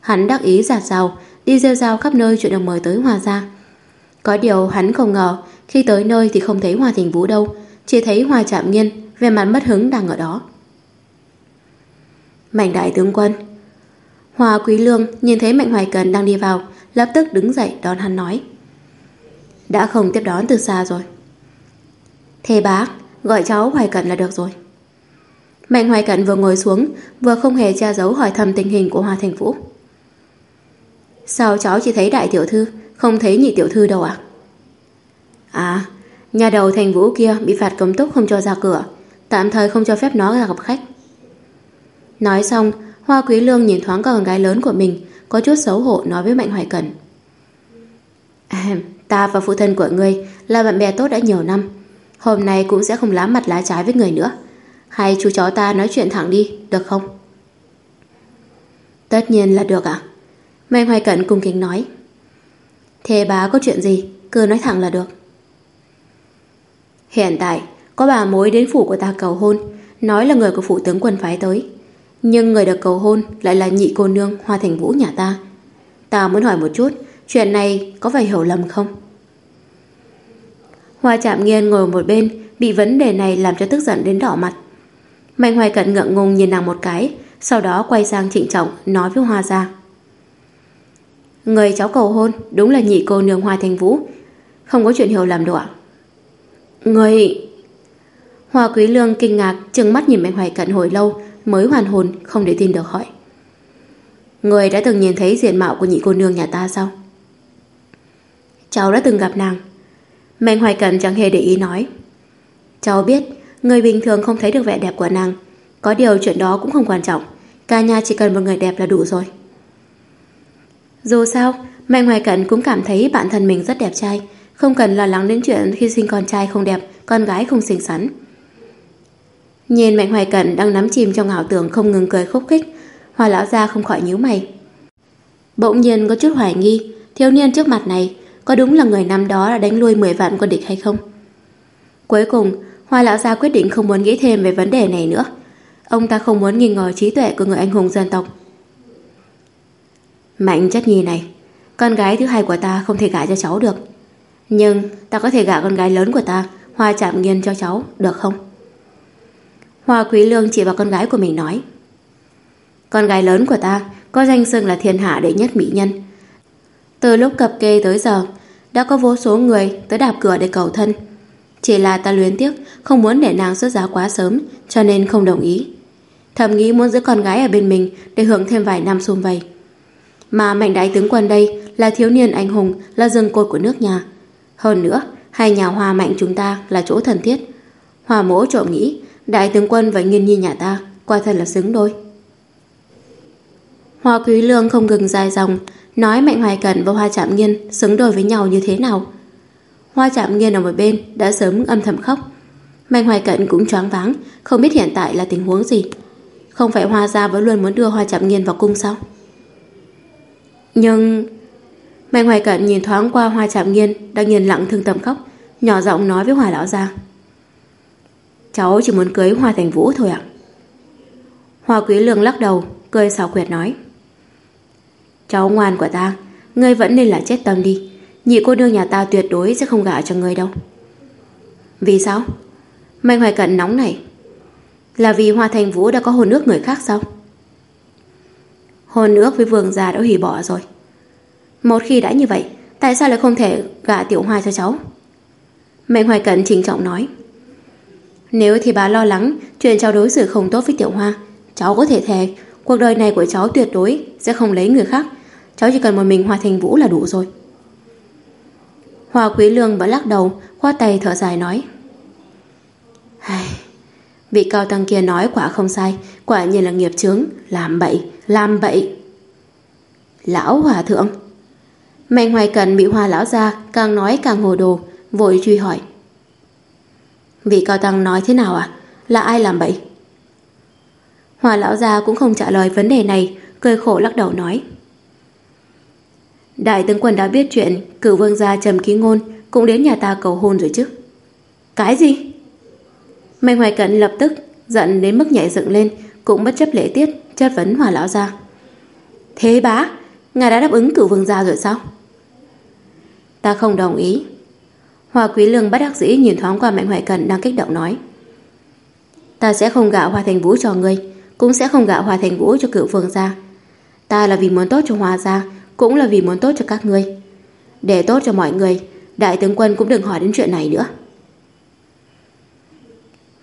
Hắn đắc ý giạt rào, đi rêu rao khắp nơi chuyện được mời tới Hoa gia. Có điều hắn không ngờ, khi tới nơi thì không thấy Hoa Thành Vũ đâu, chỉ thấy Hoa Trạm Nghiên về mặt mất hứng đang ở đó. Mạnh đại tướng quân Hoa Quý Lương nhìn thấy Mạnh Hoài Cần đang đi vào, lập tức đứng dậy đón hắn nói. Đã không tiếp đón từ xa rồi. Thế bác, gọi cháu Hoài Cận là được rồi. Mạnh Hoài Cận vừa ngồi xuống, vừa không hề che giấu hỏi thăm tình hình của Hoa Thành Vũ. Sao cháu chỉ thấy đại tiểu thư, không thấy nhị tiểu thư đâu ạ? À, nhà đầu Thành Vũ kia bị phạt cấm túc không cho ra cửa, tạm thời không cho phép nó ra gặp khách. Nói xong, Hoa Quý Lương nhìn thoáng con gái lớn của mình, có chút xấu hổ nói với Mạnh Hoài Cẩn. À, ta và phụ thân của ngươi là bạn bè tốt đã nhiều năm. Hôm nay cũng sẽ không lá mặt lá trái với người nữa. Hay chú chó ta nói chuyện thẳng đi, được không? Tất nhiên là được ạ. Mạnh Hoài cận cung kính nói. Thế bà có chuyện gì, cứ nói thẳng là được. Hiện tại, có bà mối đến phủ của ta cầu hôn, nói là người của phủ tướng quân phái tới. Nhưng người được cầu hôn lại là nhị cô nương Hoa Thành Vũ nhà ta. Ta muốn hỏi một chút, chuyện này có phải hiểu lầm không? Hoa chạm nghiên ngồi một bên, bị vấn đề này làm cho tức giận đến đỏ mặt. Mạnh hoài cận ngượng ngùng nhìn nàng một cái, sau đó quay sang trịnh trọng nói với Hoa ra. Người cháu cầu hôn đúng là nhị cô nương Hoa Thành Vũ, không có chuyện hiểu lầm đâu ạ. Người... Hoa Quý Lương kinh ngạc trừng mắt nhìn Mạnh Hoài Cận hồi lâu mới hoàn hồn không để tin được hỏi. Người đã từng nhìn thấy diện mạo của nhị cô nương nhà ta sao? Cháu đã từng gặp nàng. Mạnh Hoài Cận chẳng hề để ý nói. Cháu biết, người bình thường không thấy được vẻ đẹp của nàng. Có điều chuyện đó cũng không quan trọng. Cả nhà chỉ cần một người đẹp là đủ rồi. Dù sao, Mạnh Hoài Cận cũng cảm thấy bản thân mình rất đẹp trai, không cần lo lắng đến chuyện khi sinh con trai không đẹp, con gái không xinh xắn. Nhìn Mạnh Hoài Cận đang nắm chìm trong ảo tưởng không ngừng cười khúc khích, Hoa lão gia không khỏi nhíu mày. Bỗng nhiên có chút hoài nghi, thiếu niên trước mặt này có đúng là người năm đó đã đánh lui 10 vạn quân địch hay không? Cuối cùng, Hoa lão gia quyết định không muốn nghĩ thêm về vấn đề này nữa. Ông ta không muốn nghi ngờ trí tuệ của người anh hùng dân tộc. Mạnh chất nhi này, con gái thứ hai của ta không thể gả cho cháu được. Nhưng ta có thể gả con gái lớn của ta, Hoa chạm nghiên cho cháu, được không? Hoa Quý Lương chỉ vào con gái của mình nói Con gái lớn của ta Có danh xưng là thiên hạ đệ nhất mỹ nhân từ lúc cập kê tới giờ, Đã có vô số người tới đạp cửa để cầu thân. Chỉ là ta luyến tiếc, Không muốn để nàng xuất giá quá sớm, Cho nên không đồng ý. Thầm nghĩ muốn giữ con gái ở bên mình Để hưởng thêm vài năm xung vầy. Mà mạnh đại tướng quân đây Là thiếu niên anh hùng, Là rừng cột của nước nhà. Hơn nữa, Hai nhà hoa mạnh chúng ta là chỗ thân thiết. Hòa mỗ trộm nghĩ, Đại tướng quân và nghiên nhi nhà ta Quả thật là xứng đôi. Hoa Quý Lương không ngừng dài dòng Nói Mạnh Hoài Cẩn và Hoa Trạm Nghiên Xứng đôi với nhau như thế nào? Hoa Trạm Nghiên ở một bên Đã sớm âm thầm khóc. Mạnh Hoài Cận cũng choáng váng Không biết hiện tại là tình huống gì. Không phải Hoa Gia vẫn luôn muốn đưa Hoa Trạm Nghiên vào cung sao? Nhưng Mạnh Hoài Cận nhìn thoáng qua Hoa Trạm Nghiên Đang nhìn lặng thương tâm khóc Nhỏ giọng nói với Hoa Lão Gia. Cháu chỉ muốn cưới Hoa Thành Vũ thôi ạ. Hoa Quý Lương lắc đầu, cười xào quyệt nói. Cháu ngoan của ta, ngươi vẫn nên là chết tâm đi. Nhị cô đương nhà ta tuyệt đối sẽ không gả cho ngươi đâu. Vì sao? Mạnh Hoài Cận nóng này. Là vì Hoa Thành Vũ đã có hồn ước người khác sao? hồn ước với vương gia đã hủy bỏ rồi. Một khi đã như vậy, tại sao lại không thể gả tiểu hoa cho cháu? Mạnh Hoài Cận trình trọng nói. Nếu thì bà lo lắng chuyện cháu đối xử không tốt với Tiểu Hoa, cháu có thể thề cuộc đời này của cháu tuyệt đối sẽ không lấy người khác. Cháu chỉ cần một mình Hoa Thành Vũ là đủ rồi. Hoa Quý Lương vẫn lắc đầu, khoa tay thở dài nói. Ai... Vị cao tăng kia nói quả không sai, quả nhiên là nghiệp chướng, làm bậy, làm bậy. Lão hòa thượng. Mạnh hoài cần bị hoa lão ra, càng nói càng hồ đồ, vội truy hỏi. Vị cao tăng nói thế nào à? Là ai làm bậy? Hòa lão gia cũng không trả lời vấn đề này, cười khổ lắc đầu nói. Đại tướng quân đã biết chuyện cửu vương gia trầm ký ngôn cũng đến nhà ta cầu hôn rồi chứ. Cái gì? Mạnh hoài cận lập tức giận đến mức nhảy dựng lên cũng bất chấp lễ tiết chất vấn hòa lão gia. Thế bá, ngài đã đáp ứng cửu vương gia rồi sao? Ta không đồng ý. Hoa Quý Lương bất đắc dĩ nhìn thoáng qua Mạnh Hoài Cận đang kích động nói. Ta sẽ không gạo Hoa Thành Vũ cho ngươi, cũng sẽ không gạo Hoa Thành Vũ cho cửu vương gia. Ta là vì muốn tốt cho Hoa gia, cũng là vì muốn tốt cho các ngươi. Để tốt cho mọi người, đại tướng quân cũng đừng hỏi đến chuyện này nữa.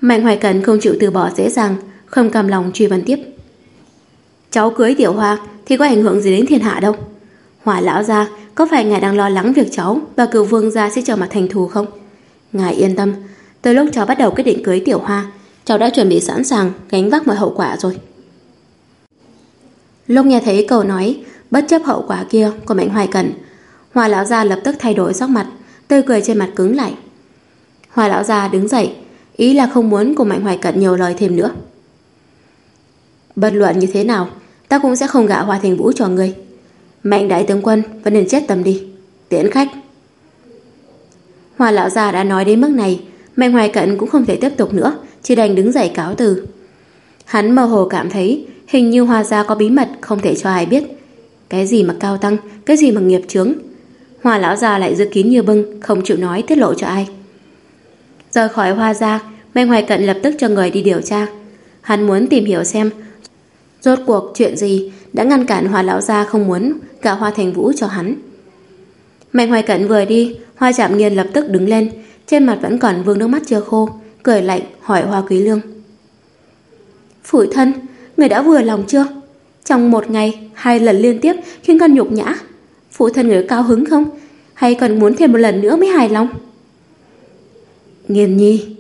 Mạnh Hoài cần không chịu từ bỏ dễ dàng, không cam lòng truy vấn tiếp. Cháu cưới tiểu hoa thì có ảnh hưởng gì đến thiên hạ đâu. Hỏa lão gia, có phải ngài đang lo lắng việc cháu và cựu vương gia sẽ trở mặt thành thù không? Ngài yên tâm, từ lúc cháu bắt đầu quyết định cưới tiểu hoa, cháu đã chuẩn bị sẵn sàng gánh vác mọi hậu quả rồi. Lúc nghe thấy câu nói bất chấp hậu quả kia của Mạnh Hoài Cần. Hòa lão gia lập tức thay đổi sắc mặt, tươi cười trên mặt cứng lại. Hòa lão gia đứng dậy, ý là không muốn cùng Mạnh Hoài cận nhiều lời thêm nữa. Bất luận như thế nào, ta cũng sẽ không gả Hoa Thành Vũ cho ngươi. Mạnh đại tướng quân vẫn nên chết tâm đi. Tiễn khách. Hoa lão gia đã nói đến mức này, Mạnh Hoài Cận cũng không thể tiếp tục nữa, chỉ đành đứng dậy cáo từ. Hắn mơ hồ cảm thấy hình như Hoa gia có bí mật không thể cho ai biết. Cái gì mà cao tăng, cái gì mà nghiệp chướng. Hoa lão già lại giữ kín như bưng, không chịu nói tiết lộ cho ai. Rời khỏi Hoa gia, Mạnh Hoài Cận lập tức cho người đi điều tra. Hắn muốn tìm hiểu xem rốt cuộc chuyện gì đã ngăn cản Hoa lão gia không muốn cả Hoa Thành Vũ cho hắn. Mạnh Hoài Cận vừa đi, Hoa chạm Nghiên lập tức đứng lên, trên mặt vẫn còn vương nước mắt chưa khô, cười lạnh hỏi Hoa Quý Lương. Phủi thân, người đã vừa lòng chưa? Trong một ngày, hai lần liên tiếp khiến con nhục nhã. Phụ thân người cao hứng không? Hay còn muốn thêm một lần nữa mới hài lòng? Nghiên nhi.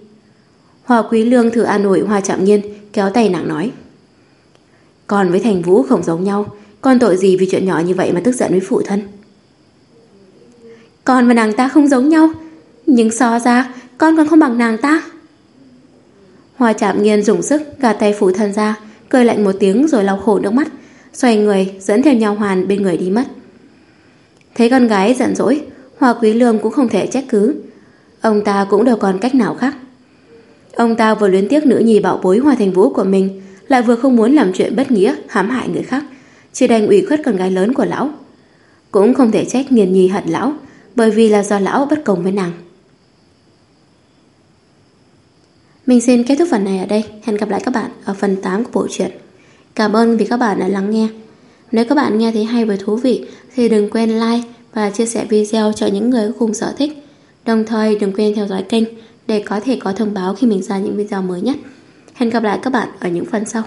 Hoa Quý Lương thử an ủi Hoa Trạm Nghiên, kéo tay nặng nói. Con với Thành Vũ không giống nhau, con tội gì vì chuyện nhỏ như vậy mà tức giận với phụ thân? Con và nàng ta không giống nhau, nhưng so ra con còn không bằng nàng ta. Hoa chạm nghiên dùng sức gạt tay phụ thân ra, cười lạnh một tiếng rồi lau khổ nước mắt, xoay người dẫn theo nhau hoàn bên người đi mất. Thấy con gái giận dỗi, Hoa Quý Lương cũng không thể trách cứ. Ông ta cũng đâu còn cách nào khác. Ông ta vừa luyến tiếc nữ nhi bảo bối Hoa Thành Vũ của mình, lại vừa không muốn làm chuyện bất nghĩa, hãm hại người khác, chỉ đành ủy khuất con gái lớn của lão. Cũng không thể trách nghiền nhi hận lão, bởi vì là do lão bất công với nàng. Mình xin kết thúc phần này ở đây. Hẹn gặp lại các bạn ở phần 8 của bộ truyện. Cảm ơn vì các bạn đã lắng nghe. Nếu các bạn nghe thấy hay và thú vị, thì đừng quên like và chia sẻ video cho những người cùng sở thích. Đồng thời, đừng quên theo dõi kênh để có thể có thông báo khi mình ra những video mới nhất. Hẹn gặp lại các bạn ở những phần sau.